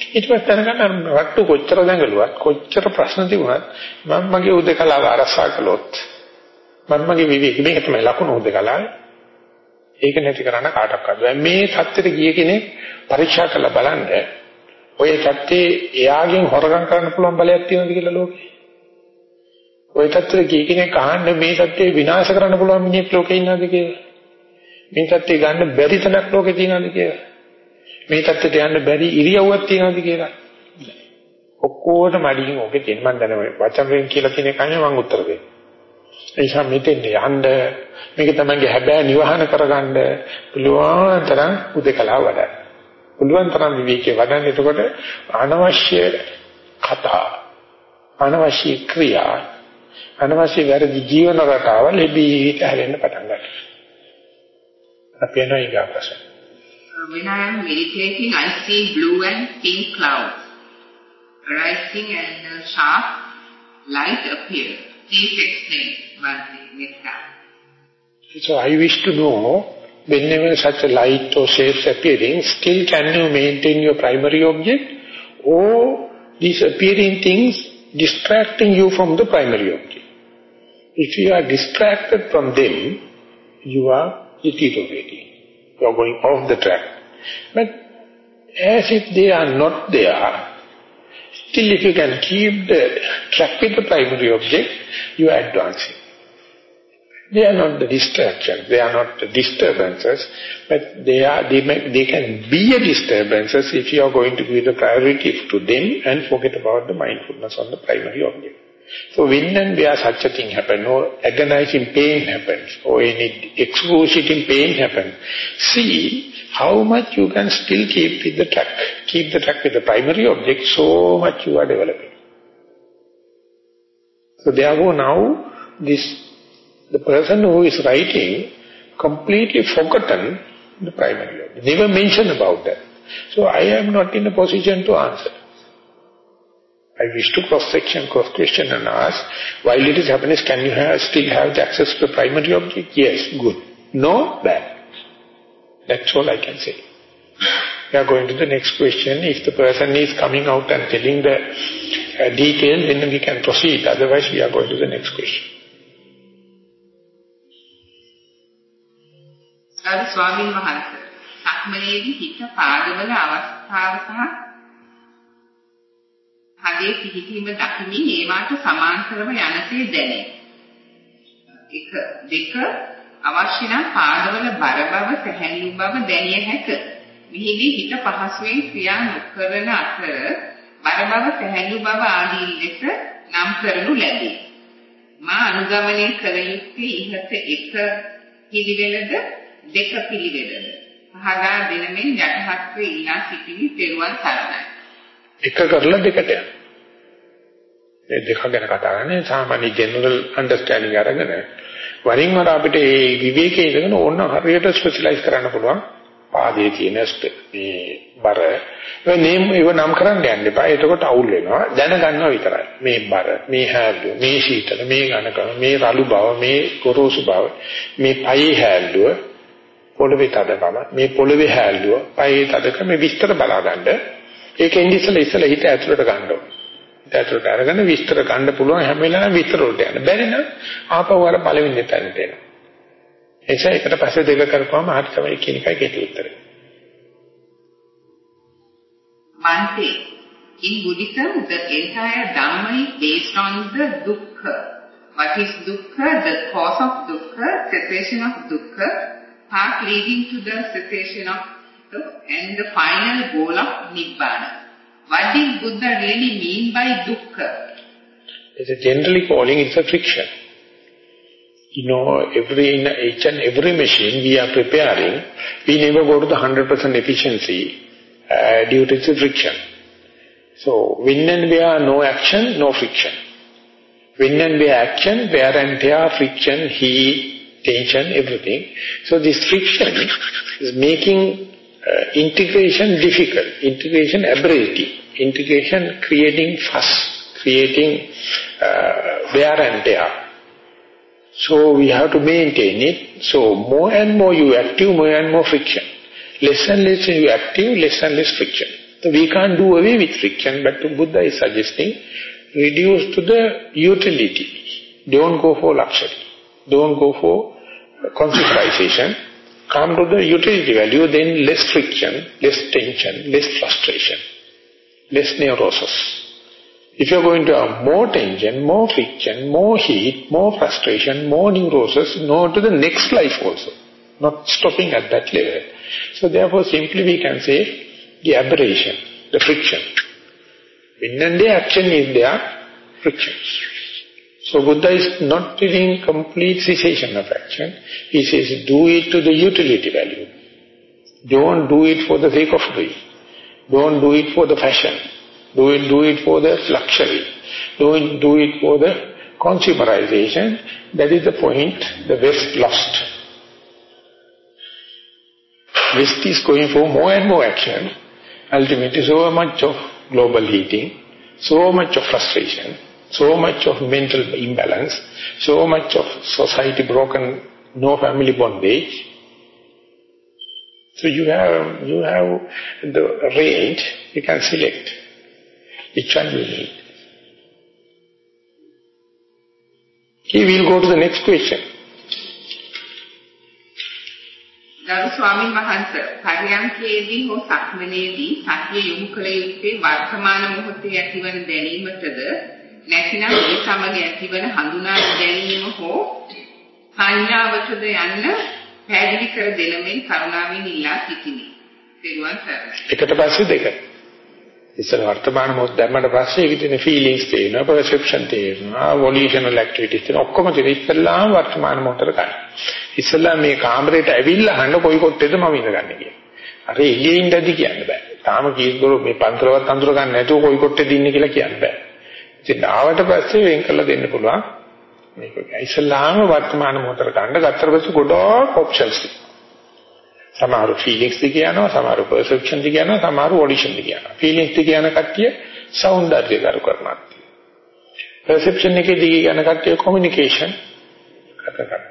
ඊට පස්සේ දැනගන්න රට්ටු කොච්චර දැඟලුවත් කොච්චර ප්‍රශ්න තිබුණත් මම මගේ උදකලාව අරසා කළොත් මමගේ විවේක මේක තමයි ලකුණු හොදකලාවේ. ඒක නැති කරන්න කාටවත් බෑ. මේ සත්‍යෙට ගිය කෙනෙක් පරීක්ෂා කරලා බලන්න ඔය සත්‍යේ එයාගෙන් හොරගම් කරන්න පුළුවන් බලයක් තියෙනවද කියලා ලෝකේ. ඔය සත්‍යෙ ගිය කෙනෙක් අහන්න මේ සත්‍යේ විනාශ කරන්න පුළුවන් මිනිහෙක් ලෝකේ ඉන්නවද කියලා. මේ සත්‍යෙ ගන්න බැරි තැනක් ලෝකේ තියෙනවද කියලා. මේ தත්ත්වයට යන්න බැරි ඉරියව්වක් තියෙනවද කියලා. ඔක්කොටම අඩින් ඔකේ තියෙන මම දැන වචන වලින් කියලා කියන එකයි මම උත්තර දෙන්නේ. ඒ නිසා මෙතෙන් යන්න මේක තමයි හැබෑ නිවහන කරගන්න පුළුවන් තරම් උදකලා වඩන්න. පුළුවන් තරම් විවේකේ වඩන්න. එතකොට අනවශ්‍ය කතා අනවශ්‍ය ක්‍රියා අනවශ්‍ය වැරදි ජීවන රටාවල් ලැබීට හැලෙන්න පටන් ගන්නවා. අපි යනවා ඊගා ප්‍රශ්න. When I am meditating, I see blue and pink clouds rising and a sharp light appear. Please explain. So I wish to know whenever such a light or shapes appearing, still can you maintain your primary object or these appearing things distracting you from the primary object? If you are distracted from them, you are deteriorating. You are going off the track. But as if they are not there, still if you can keep the track with the primary object, you are advancing. They are not the distractions, they are not the disturbances, but they are they, may, they can be a disturbances if you are going to give the priority to them and forget about the mindfulness on the primary object. So when and where such a thing happens, or agonizing pain happens, or any excruciating pain happens, see how much you can still keep with the track, keep the track with the primary object, so much you are developing. So therefore now, this, the person who is writing completely forgotten the primary object, never mentioned about that. So I am not in a position to answer. I wish to cross-section, cross-question and ask, while it is happiness, can you have, still have the access to the primary object? Yes, good. No, bad. That's all I can say. We are going to the next question. If the person is coming out and telling the uh, details, then we can proceed. Otherwise, we are going to the next question. සාදු ස්වාමීන් වහන්සේ සක්මනේදී හිත පාදවල අවස්ථාව සහ හදේ පිහිටීම දකිමින් ඒවාට සමාන්තරව යනසේ දැනේ. එක දෙක අවශ්‍ය නම් පාදවල බර බව සැහැල්ලු බව දැනිය හැක. මෙහිදී හිත පහසුවෙන් ක්‍රියා නොකරන අතර බර බව සැහැල්ලු බව ආදී ලෙස නම් කරනු ලැබේ. මා අනුගමනය කළ යුත්තේ ඉහත එක පිළිවෙලද දෙක පිළිවෙලද පහදා දෙනමින් යටහත්ව ඉලා සිටින තෙරුවන් සරණයි. එක කරලා දෙකට යන. මේ දෙක ගැන කතා කරන්නේ සාමාන්‍ය ජෙනරල් අන්ඩර්ස්ටෑන්ඩින් අරගෙන වරින් වර අපිට මේ විවේකයේ ඉඳගෙන ඕන හරියට ස්පෙෂලායිස් කරන්න පුළුවන්. පාදයේ තියෙන මේ බර. ඒ නේම් ඒව නම් කරන්න යන්න එපා. එතකොට අවුල් වෙනවා. දැනගන්නවා විතරයි. මේ බර මේ හැල්ලුව මේ සීතල මේ ඝනකම මේ රළු බව මේ ගොරෝසු බව මේ පයේ හැල්ලුව පොළවේ තදකම මේ පොළවේ හැල්ලුව පයේ තදකම විස්තර බලා ගන්න ඒකෙන් ඉස්සෙල්ලා ඉස්සෙල්ලා හිත ඇතුළට ගන්න ඕනේ. ඇතුළට අරගෙන විස්තර ගන්න පුළුවන් හැම වෙලාවෙම විස්තර වලට යන්න. බැරි නම් ආපහු අර පළවෙනි තැනට එනවා. එනිසා එකට පස්සේ දෙක කරපුවම හරි තමයි කියන එකයි කෙටි උත්තරේ. Bhante, in Buddhism, the entire Dhamma is based on the dukkha. What is dukkha? The cause of dukkha, cessation of dukkha, path leading to the cessation of dukkha, and the final goal of nibbana. What did Buddha really mean by dukkha? It's a generally calling it's a friction. You know, every in each and every machine we are preparing, we never go to the 100% efficiency uh, due to the friction. So, when and where no action, no friction. When and where action, wear and tear, friction, heat, tension, everything. So this friction is making uh, integration difficult, integration aberrative integration creating fuss, creating uh, wear and tear. So we have to maintain it. So more and more you active, more and more friction. Less and less you active, less and less friction. So we can't do away with friction, but Buddha is suggesting reduce to the utility. Don't go for luxury. Don't go for conceptualization. Come to the utility value, then less friction, less tension, less frustration. Less neurosis. If you're going to have more tension, more friction, more heat, more frustration, more neurosis, no to the next life also. Not stopping at that level. So therefore simply we can say the aberration, the friction. When the action is there, friction. So Buddha is not telling complete cessation of action. He says do it to the utility value. Don't do it for the sake of doing. Don't do it for the fashion. Don't do it for the luxury. Don't do it for the consumerization. That is the point the West lost. West is going for more and more action. Ultimately so much of global heating, so much of frustration, so much of mental imbalance, so much of society broken, no family bondage. So you have, you have the range, you can select which one you need. He will go to the next question. ගරු ස්වාමීන් වහන්සේ පරියන්කේදී හෝ සක්මනේදී සතිය යොමු කළ යුත්තේ වර්තමාන මොහොතේ ඇතිවන දැනීමටද නැතිනම් ඒ සමග ඇතිවන හඳුනා ගැනීම හෝ සංඥාවටද යන්න පැහැදිලි කර දෙන මෙන් කරුණාවෙන් ඉල්ලා සිටිමි. සිරුවන් සරණයි. එකට පස්සේ දෙක. ඉස්සර වර්තමාන මොහොත දැම්මට පස්සේ ඒකේ තියෙන ෆීලිංගස් තියෙනවා, පර්සෙප්ෂන් තියෙනවා, වොලියුෂනල් ඇක්ටිවිටිස් තියෙනවා. ඔක්කොම තියෙන ඉස්සල්ලාම වර්තමාන මොහොතට ගන්න. ඉස්සල්ලා මේ කාමරේට ඇවිල්ලා අහන්න කොයි කොටේද මම ඉඳගන්නේ කියලා. අර එළියේ ඉඳදී කියන්න බෑ. තාම කීකරු මේ පන්තරවත් අඳුර ගන්න නැතුව කොයි කොටේද ඉන්නේ කියලා කියන්න බෑ. ඉතින් ආවට පස්සේ වෙන් කරලා දෙන්න පුළුවන්. මේක ඉස්සල්ලාම වර්තමාන මොහොතට ගන්න ගත්තට පස්සේ ගොඩක් ඔප්ෂන්ස් තියෙනවා. සමහර ෆීලිංග්ස් දිග යනවා සමහර පර්සෙප්ෂන් දිග යනවා සමහර ඔඩිෂන් දිග යනවා ෆීලිංග්ස් දිග යන කට්ටිය సౌందර්ය කරු කරනවා. පර්සෙප්ෂන් එකේ දිග යන කට්ටිය කොමියුනිකේෂන් කරනවා.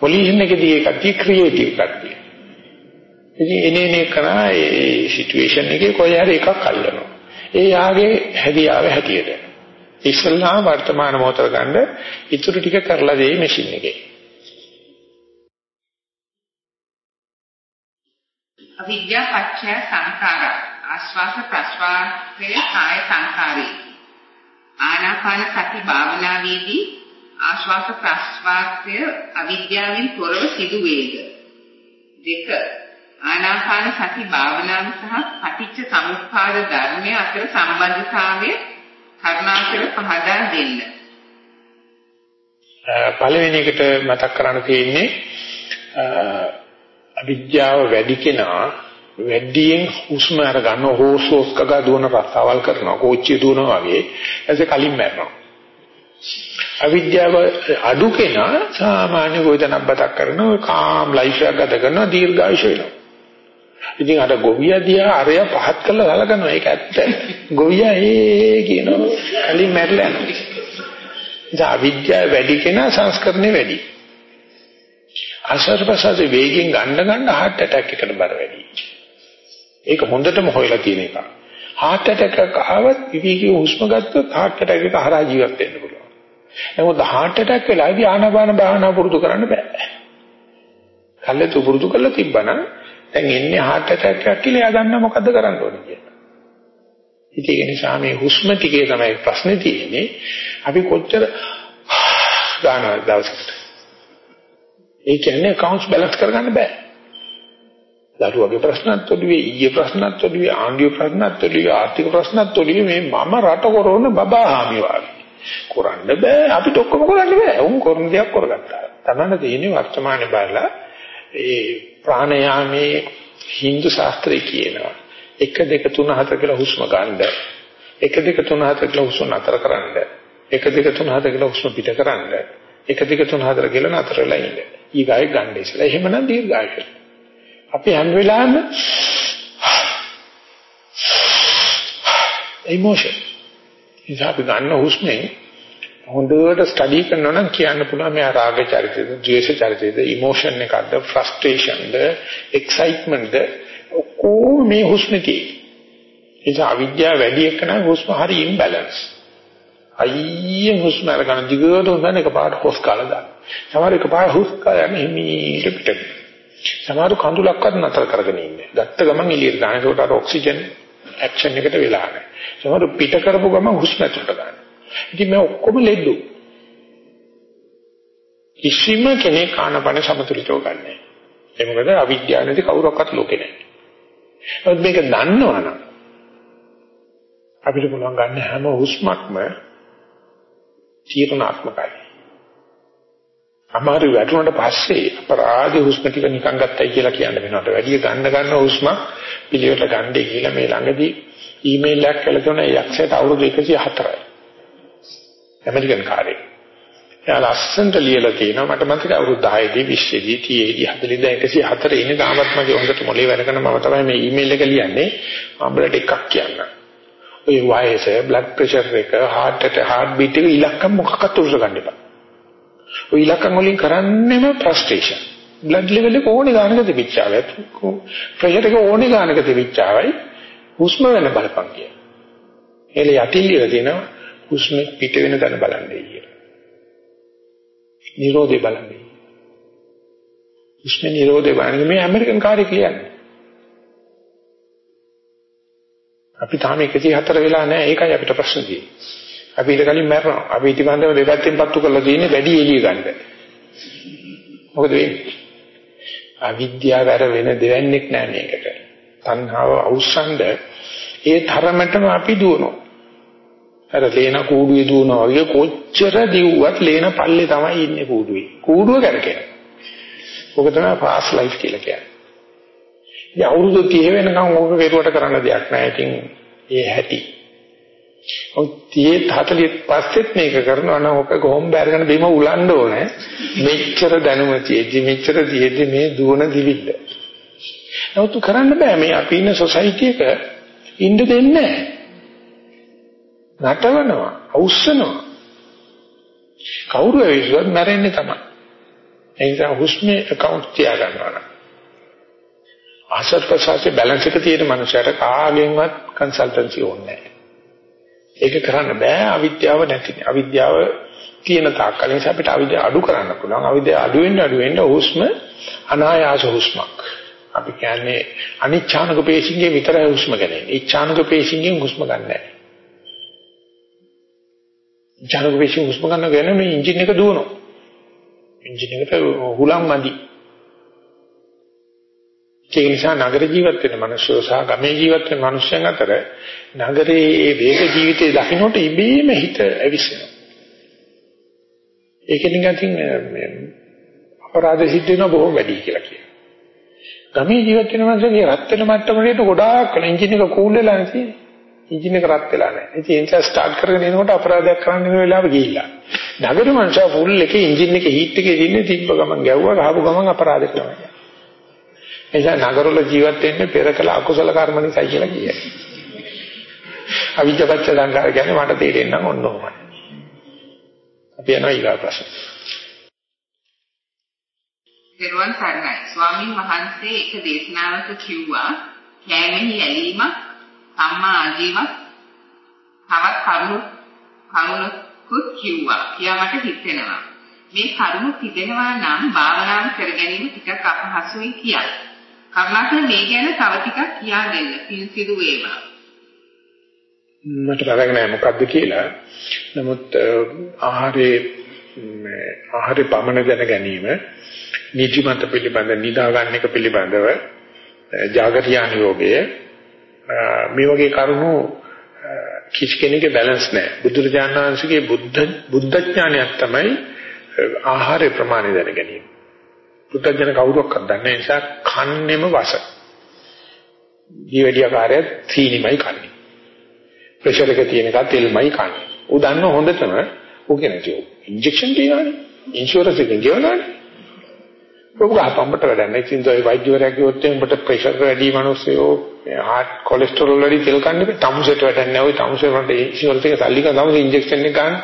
ඔඩිෂන් එකේ දිග කට්ටිය ක්‍රියේටිව් කට්ටිය. ඉතින් එනේ නේ කරා ඒ සිටුේෂන් එකේ කොයි හරි එකක් අල්ලනවා. ඒ යාගේ හැදියාව හැටියට. ඉස්සල්ලාම වර්තමාන මොහොතට ගන්න ඉතුරු ටික කරලා දෙයි මැෂින් එකේ. අවිද්‍යා පත්‍ය සංඛාර ආස්වාස ප්‍රස්වාසයේ කාය සංඛාරේ ආනාපාන සති භාවනාවේදී ආශ්වාස ප්‍රශ්වාසය අවිද්‍යාවෙන් තොරව සිදු වේද? දෙක. ආනාපාන සති භාවනාව සහ පටිච්ච සමුප්පාද ධර්මය අතර සම්බන්ධතාවය කරුණාකර පහදා දෙන්න. පළවෙනි එකට මතක් කරන්න තියෙන්නේ අවිද්‍යාව වැඩි කෙනා වැඩියෙන් හුස්ම අර ගන්න හෝස් හෝස් කගා දුවන රස්සාවල් කරනවා කෝච්චිය දුවනවා වගේ. එතකොට කලින් මැරෙනවා. අවිද්‍යාව අඩු කෙනා සාමාන්‍ය වේදනබ්බතක් කරනවා කාම් ලයිෆ් එකක් ගත කරනවා දීර්ඝායුෂ වෙනවා. ඉතින් අර ගොවියා දිහා අරය පහත් කරලා සලකනවා ඒක ඇත්ත ගොවියා ඒ කියනවා කලින් මැරලා යනවා ඉතින් අවිද්‍යාව වැඩි කෙනා සංස්කරණේ වැඩි ආශ්වාස වේගෙන් ගන්න ගන්න heart attack එකට බර වැඩි. ඒක හොඳටම හොයලා තියෙන එක. heart attack එකක් ආවත් විවිධ හුස්ම ගත්තොත් heart attack එක හරහා ජීවත් වෙන්න පුළුවන්. නමුත් heart attack වෙලාදී ආනාපාන භාවනා පුරුදු කරන්න බෑ. කල්ලේ පුරුදු කරලා තිබ්බනම් දැන් එන්නේ heart attack එකක් කියලා එයා දන්නා මොකද්ද කරන්න ඕනේ කියලා. ඉතින් ඒ නිසා මේ හුස්ම ටිකේ තමයි ප්‍රශ්නේ තියෙන්නේ. අපි කොච්චර ගන්නවා දවසකට ඒ කියන්නේ accounts balance කරගන්න බෑ. දරුවගේ ප්‍රශ්නත් ඔළුවේ ඊයේ ප්‍රශ්නත් ඔළුවේ ආණ්ඩුවේ ප්‍රශ්නත් ඔළුවේ ආර්ථික ප්‍රශ්නත් ඔළුවේ මේ මම රට කරන බබාහාමි වාගේ. කරන්න බෑ අපිට ඔක්කොම කරන්න බෑ. උන් කරන දේක් කරගත්තා. තමන්න තියෙන්නේ වර්තමානයේ බලලා ඒ ප්‍රාණයාමේ Hindu ශාස්ත්‍රය කියනවා. 1 2 3 4 කියලා හුස්ම ගන්න. 1 2 3 4 කියලා හුස්ම නතර කරන්න. 1 2 3 4 කියලා හුස්ම පිට කරන්න. 1 2 3 4 කියලා නතර වෙලා ඉන්න. ඊගාය ගන්න ඉස්සලා. එහෙමනම් දීර්ඝායුෂ. අපි හැම වෙලාවෙම emotion. ඉතින් අපි ගන්න හුස්මෙන් හොඳට ස්ටඩි කරනවා නම් කියන්න පුළුවන් මෙයා රාග චරිතයද, ද්වේෂ චරිතයද, ඉමෝෂන් එකක්ද, ෆ්‍රස්ට්‍රේෂන්ද, එක්සයිට්මන්ට්ද ඔක්කොම මේ හුස්මේ තියෙන්නේ. ඒ නිසා අවිද්‍යාව වැඩි එකන හුස්ම හරි ඉම්බැලන්ස්. අයියෙන් හුස්ම අරගෙන දිගට හොඳන එකපාරට හොස් කාලා දාන්න. සමහර එකපාර හුස් කාලා යන හිමීට පිට. සමහර කඳුලක්වත් නතර කරගෙන ඉන්නේ. ගත්ත ගමන් එළියට දාන ඒකට අර ඔක්සිජන් ඇක්ෂන් එකට වෙලා නැහැ. සමහර පිට කරපු ගම හුස්ම ඇතුලට ගන්න. ඉතින් මේ ඔක්කොම ලෙඩු. කිසිම කෙනෙක් ආනපන සමතුලිතව ගන්නෑ. ඒ මොකද අවිද්‍යාව නැති කවුරක්වත් ලෝකේ නැහැ. ඒත් මේක දන්නවනම් අපිට පුළුවන් ගන්න හැම හුස්මක්ම තීරණාත්මකයි. අමාරු වැටුණට පස්සේ අපරාධ හුස්ම ටික නිකන් ගත්තයි කියලා කියන්න වෙනවට වැඩිය ගන්න ගන්න හුස්ම පිළිවෙලට ගන්නයි කියලා මේ ළඟදී ඊමේල් එකක් කළා තුන යක්ෂයට අවුරුදු 104යි. ඇමරිකන් කාර්යය. එයා ලස්සනට ලියලා තියෙනවා මට මතකයි අවුරුදු 10 දී 20 දී 30 දී 40 දී 104 ඉන්න ගාමත් මගේ හොඳට මොලේ වැඩ කරන මම තමයි මේ ඊමේල් එක ලියන්නේ. අම්බලට එකක් කියන්න. ඔය වයස, බ්ලඩ් ප්‍රෙෂර් එක, heart එක, heart beat එක ඉලක්කම් මොකක්වත් උරස ගන්න එපා. ඔය ඉලක්කම් වලින් කරන්නේම frustration. බ්ලඩ් ලෙවල් එක ඕනේ ගානක තිබිච්චාවයි. ප්‍රෙෂර් එක ඕනේ ගානක තිබිච්චාවයි. හුස්ම වෙන බලපං කිය. එළ යටින් ඉර දෙනවා හුස්ම පිට වෙන තැන බලන්නේ කියලා. නිරෝධය බලන්නේ. හුස්ම නිරෝධය බලන්නේ මේ ඇමරිකන් කාර්ය කියන්නේ. අපි තාම 104 වෙලා නැහැ ඒකයි අපිට ප්‍රශ්න තියෙන්නේ. අපි ඊට කලින් මැරෙනවා. අපි ඉතිබන්දව දෙපැත්තෙන් පත්තු කරලා තියෙන්නේ වැඩි එළිය ගන්න. මොකද වෙන්නේ? අවිද්‍යාව වැර වෙන දෙවන්නේක් නෑ මේකට. තණ්හාව අවුස්සන්ද ඒ තරමටම අපි දුවනවා. අර ලේන කූඩුවේ දුවනවා වගේ කොච්චර දිව්වත් ලේන පල්ලේ තමයි ඉන්නේ කූඩුවේ. කූඩුව කරකැන. ඔක තමයි පාස් ලයිෆ් කියලා කියන්නේ. ඉතින් අවුරුදු 30 වෙනකම් ඕක කෙරුවට කරන්න දෙයක් නෑ. ඉතින් ඒ හැටි ඔය 30 40 පස්සෙත් මේක කරනවා නම් ඔක කොහොම බැරගෙන බිම උලන්න ඕනේ. මෙච්චර දැනුම තියෙද්දි මෙච්චර තියෙද්දි මේ දුවන දිවිල්ල. නමුත් කරන්න බෑ මේ අපි ඉන්න සොසයිටි එක ඉන්න දෙන්නේ නැහැ. නටවනවා, අවුස්සනවා. කවුරු ඇවිස්සුවත් මැරෙන්නේ තමයි. ඒ නිසා හුස්මේ account තියාගන්නවා නම් ආසත් ප්‍රසාරයේ බැලන්ස් එක තියෙන මනුස්සයට කාගෙන්වත් කන්සල්ටන්සි ඕනේ නැහැ. ඒක කරන්න බෑ අවිද්‍යාව නැති. අවිද්‍යාව තියෙන තාක්කල් නිසා අපිට අවිද්‍යාව අඩු කරන්න පුළුවන්. අවිද්‍යාව අඩු වෙන්න අඩු වෙන්න හුස්ම අනායාස හුස්මක්. අපි කියන්නේ අනිච්ඡානක පේශින්ගේ විතරයි හුස්ම ගන්නේ. ඉච්ඡානක පේශින්ගෙන් හුස්ම ගන්නෑ. ඉච්ඡානක පේශින් හුස්ම ගන්න කියන්නේ මේ එන්ජින් එක දුවනවා. එන්ජින් එකට හුලම් මදි. ඒ නිසා නගර ජීවත් වෙන මිනිස්සු සහ ගමේ ජීවත් වෙන මිනිස්යන් අතර නගරයේ මේ වේග ජීවිතයේ දකින්නට ඉබේම හිත ඇවිස්සෙනවා. ඒක නිකන් මේ අපරාධ සිද්ධ වෙන බොහොම වැඩි කියලා කියනවා. ගමේ ජීවත් වෙන මිනිස්සුගේ රත් වෙන මට්ටමකට ගොඩාක් කල එන්ජින් එක කූල් වෙලා නැති. එන්ජින් එක රත් වෙලා නැහැ. ඉතින් ඒ නිසා ස්ටාර්ට් කරගෙන එනකොට අපරාධයක් කරන්න වෙන වෙලාව ගිහිල්ලා. නගර මනුස්සයා ෆුල් එකේ එන්ජින් එකේ හීට් එකේ ඉන්නේ තිබ්බ ගමන් ගැව්වා ගහපු ගමන් අපරාධ කරනවා. එනිසා නගරවල ජීවත් වෙන්නේ පෙර කළ අකුසල කර්ම නිසායි කියලා කියයි. අවිජ්ජපච්ච සංකාර කියන්නේ මට තේරෙන්නේ නම් ඔන්න ඔහොමයි. අපි යනවා ඊගා ප්‍රශ්න. දරුවන් සරණයි. ස්වාමින් වහන්සේ එක දේශනාවක කිව්වා කෑමෙහි ඇලීමක් සම්මා ආජීවයක් තවත් කරුණු කරුණුකුත් කිව්වා. කියා මට හිතෙනවා. මේ කරුණු තිබෙනවා නම් භාවනාව කර ගැනීම ටිකක් අපහසුයි කියලා. කරුණාකර මේ ගැන තව ටිකක් කියා දෙන්න. පින් සිදු වේවා. මට බැලග නැහැ මොකද්ද කියලා. නමුත් ආහාරයේ මේ ආහාරේ පමණ දැන ගැනීම නිදිමත පිළිබඳ නිදා ගන්න එක පිළිබඳව జాగරියාන යෝගය මේ වගේ කරුණු කිසි කෙනෙකුගේ බැලන්ස් නැහැ. බුදුරජාණන් වහන්සේගේ බුද්ධ බුද්ධ ඥානයක් තමයි ආහාරේ ප්‍රමාණය දැන ගැනීම. පුතජන කවුරක්වත් දන්නේ නිසා කන්නේම වස. ජීවඩිය කාර්යය තීනිමයි කන්නේ. ප්‍රෙෂර් එක තියෙන එක තෙල්මයි කන්නේ. ඌ දන්න හොඳටම ඌ කියන්නේ ඉන්ජෙක්ෂන් තියනවානේ. ඉන්ෂුරන්ස් එකෙන් ගෙවනවානේ. උගාට උඹට වැඩක් නැහැ. ඉතින් ඒ වෛද්‍යවරයා කිව්වොත් උඹට ප්‍රෙෂර් වැඩි මිනිස්සුයෝ හાર્ට් කොලෙස්ටරෝල් වැඩි තෙල් කන්න බෑ. තමුසෙට වැඩක් නැහැ. ওই තමුසෙ වලට ඉන්ෂුරන්ස් එක සල්ලි ගන්න තමුසෙ ඉන්ජෙක්ෂන් එක ගන්න.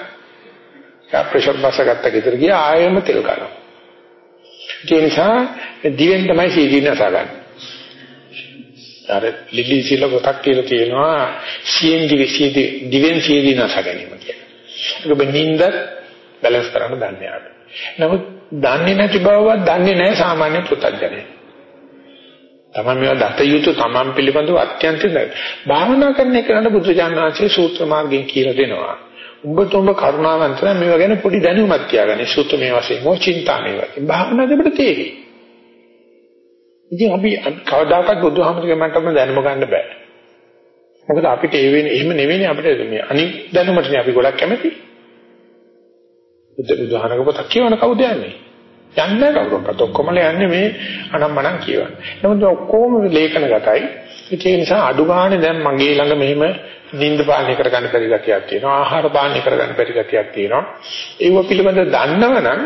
ආ ප්‍රෙෂර් බස්ස ගත්ත ගෙදර ගියා ආයෙම තෙල් ගන්නවා. ඒ නිසා දිවෙන් තමයි සීදීන සාගන්නේ. අර ලිලි සීල පොතක් කියලා තියෙනවා සීන් දිවි සීදී දිවෙන් සීදීන සාගැනීම කියන්නේ. ඒක බෙන්ින්ද බැලන්ස් කරන්න දන්නේ ආට. නමුත් දන්නේ නැති බවවත් දන්නේ නැහැ සාමාන්‍ය පුතඥය. තමන් මේවා දත යුතු තමන් පිළිබඳව අත්‍යන්ත භාවනා කරන එකට බුදුජානනාංශයේ සූත්‍ර මාර්ගයෙන් කියලා දෙනවා. උඹට උඹ කරුණාවන්ත නම් මේවා ගැන පොඩි දැනුමක් තියාගන්න. සූත්‍ර මේ වශයෙන් හෝ චින්තා මේ වශයෙන්. භාවනා දෙකට තේරෙයි. ඉතින් අපි කවදාකවත් බුදුහාමුදුරගේ මට්ටම දැනුම ගන්න බෑ. මොකද අපිට ඒ වෙන්නේ එහෙම නෙවෙයි අපිට මේ අනිත් දැනුමටනේ අපි ගොඩක් කැමති. බුදු බුදුහානක පොතක් කියවන කවුද යන්නේ? යන්නේ කවුරක්වත් ඔක්කොමල යන්නේ මේ අනම්මනම් කියවන. නමුත් ඔක්කොම ලේඛන ගතයි. ඒ නිසා අඩු ගානේ දැන් මගේ ළඟ මෙහෙම නිින්ද පාලනය කරගන්න බැරි ගතියක් තියෙනවා. ආහාර පාලනය කරගන්න බැරි ගතියක් තියෙනවා. ඒව පිළිබඳව දන්නවනම්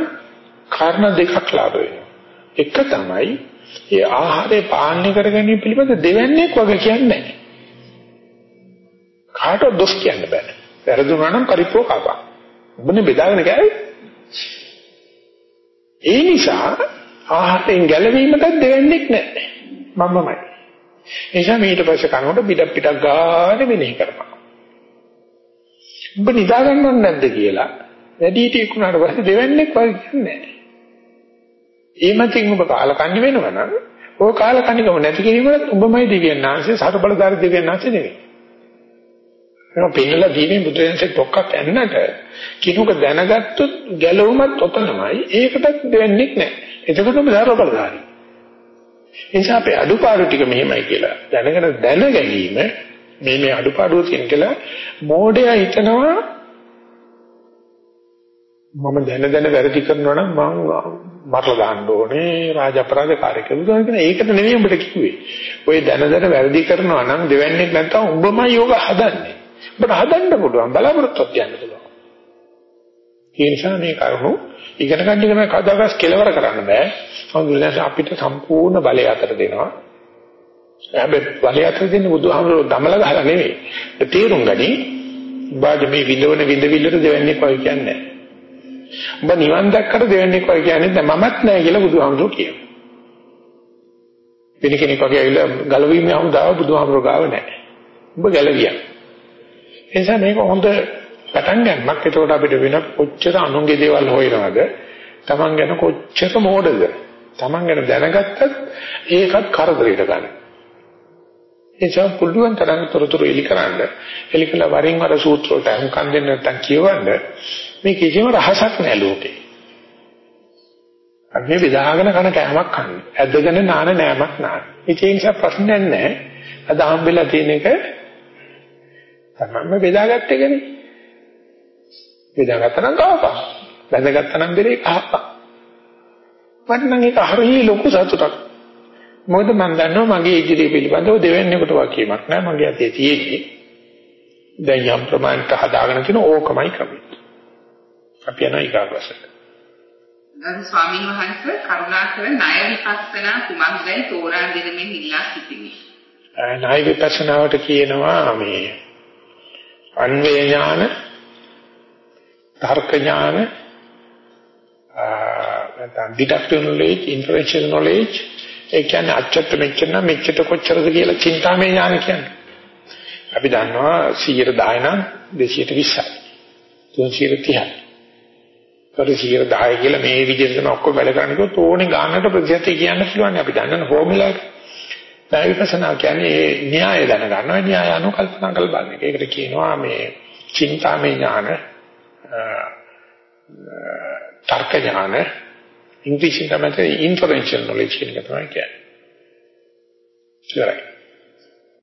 කාරණා දෙකක් ලාභ වෙනවා. එක තමයි ඒ ආහාරය පාලනය කර ගැනීම පිළිබඳ දෙවන්නේක් වගේ කියන්නේ නැහැ. කාටවත් දොස් කියන්න බෑ. වැරදුනා නම් පරිප්පෝ කපා. ඔබනේ බෙදාගෙන ගෑවේ. ඒ නිසා ආහාරයෙන් ගැලවීමට දෙවන්නේක් නැහැ. මමමයි. එනිසා ඊට පස්සේ කනකොට පිටක් පිටක් ගානේ මෙනෙහි කරපන්. ඔබ නිදා ගන්නව නැද්ද කියලා වැඩි හිටියෙකුනාට පස්සේ දෙවන්නේක් වගේ කියන්නේ නැහැ. ඒ මතින් ඔබ කාලකන්ණි වෙනවා නම් ඔය කාලකන්ණිකම නැති කිරීමත් ඔබමයි දිව්‍යඥාන්සේ සතරබලධාරී දිව්‍යඥාන්සේ නෙවෙයි. ඒක පින්නලා දීනේ බුදුරජාණන්සේ ඩොක්කක් ඇන්නට කිනුක දැනගත්තොත් ගැලවුමත් ඔතනමයි ඒකටත් දෙන්නේ නැහැ. එතකොටම සතරබලධාරී. ඒ නිසා අපේ අඩුපාඩු ටික මෙහෙමයි කියලා දැනගෙන දැන ගැනීම මේ මේ අඩුපාඩුව තියෙන කියලා මෝඩයා හිතනවා මම දැන දැන වැරදි කරනවා නම් මම මරලා දාන්න ඕනේ රාජ අපරාධකාරයෙක් කියලා කියන ඒකට නෙවෙයි උඹට කිව්වේ. ඔය දැන දැන වැරදි කරනවා නම් දෙවන්නේ නැත්තම් උඹමයි යෝග හදන්නේ. උඹට හදන්න පුළුවන් බලාපොරොත්තුවක් කියන්න පුළුවන්. ඒ නිසා මේ කරුණු ඉගෙන ගන්න ඉගෙන කවදාකවත් කෙලවර කරන්න බෑ. හඳුනන අපිට සම්පූර්ණ බලය අතර දෙනවා. හැබැයි බලය අතර දෙන්නේ බුදුහාමුදුරුවෝ දමල ගහලා නෙවෙයි. තේරුම් ගනි. බාද මේ විඳවන විඳවිල්ලට දෙවන්නේ කොයි කියන්නේ. ඔබ නිවන් දැක්කට දෙවන්නේ කොයි කියන්නේ දැන් මමත් නැහැ කියලා බුදුහාමුදුරුවෝ කියනවා. වෙන කෙනෙක් වගේ ඇවිල්ලා ගලවීමේ හමුදාව බුදුහාමුදුරුවෝ ගාව නැහැ. ඔබ ගැලවියා. ඒ නිසා මේක හොඳ පටන් ගන්නක්. එතකොට අපිට වෙන කොච්චර අනුන්ගේ දේවල් හොයනවද? Taman ගැන කොච්චර මෝඩද? Taman ගැන දැනගත්තත් ඒකත් කරදරයට ගන්න. එනිසා පුළුවන් තරම් තොරතුරු එලි කරන්න. එලි කළ වරින් වර සූත්‍ර වලට අහුම්කම් දෙන්න නැත්නම් කියවන්න මේ කිසිම රහසක් නැහැ ලෝකේ. අපි විදාගෙන කන කෑමක් කන්නේ. ඇදගෙන නාන නෑමක් නාන. ඒ නිසා ප්‍රශ්නයක් නැහැ. අද හම්බෙලා තියෙන එක තමන්ම බෙදාගත්ත එකනේ. බෙදාගත්තා නම් කවපා. බැඳගත්තා නම් බෙරේ කහපා. මට නම් ඒක හරිය ලොකු සතුටක්. මොකද මම දන්නවා මගේ ඉදිරිය පිළිබඳව දෙවන්නේකට වාක්‍යයක් නෑ මගේ අතේ තියෙන්නේ. දැන් යම් ප්‍රමාණයක හදාගෙන තියෙන ඕකමයි ක්‍රමය. අපි යනවා ඊගාවසට. ගරු ස්වාමීන් වහන්සේ කරුණාකර ණය විපස්සනා කුමක්දයි තෝරා දෙනමින් ඉල්ලා සිටිමි. ණය විපස්සනාවට කියනවා මේ අන්වේ ඥාන තර්ක ඥාන නැත්නම් deductive knowledge inferential knowledge ඒ කියන්නේ අච්චට මෙච්චර නම් මෙච්චර කොච්චරද කියලා චින්තාමය ඥාන කියන්නේ. අපි දන්නවා 110 නම් 220යි. 330යි. පරිසියර 10 කියලා මේ විදිහට තමයි ඔක්කොම වැඩ කරන්නේ කිව්වොත් ඕනේ ගානකට ප්‍රතිශතය කියන්න පුළුවන් අපි දන්නන ෆෝමියුලා එක. දැන් විපස්සනා කියන්නේ ඒ න්‍යාය දැනගන්නවා න්‍යාය අනුව කල්පනා කරලා බලන එක. ඒකට කියනවා මේ චින්තාමය ඥාන තර්ක ඥාන ඉංග්‍රීසියෙන් තමයි ඉන්ෆරෙන්ෂල් නොලෙජ් කියන එක තමයි කියන්නේ. ඉවරයි.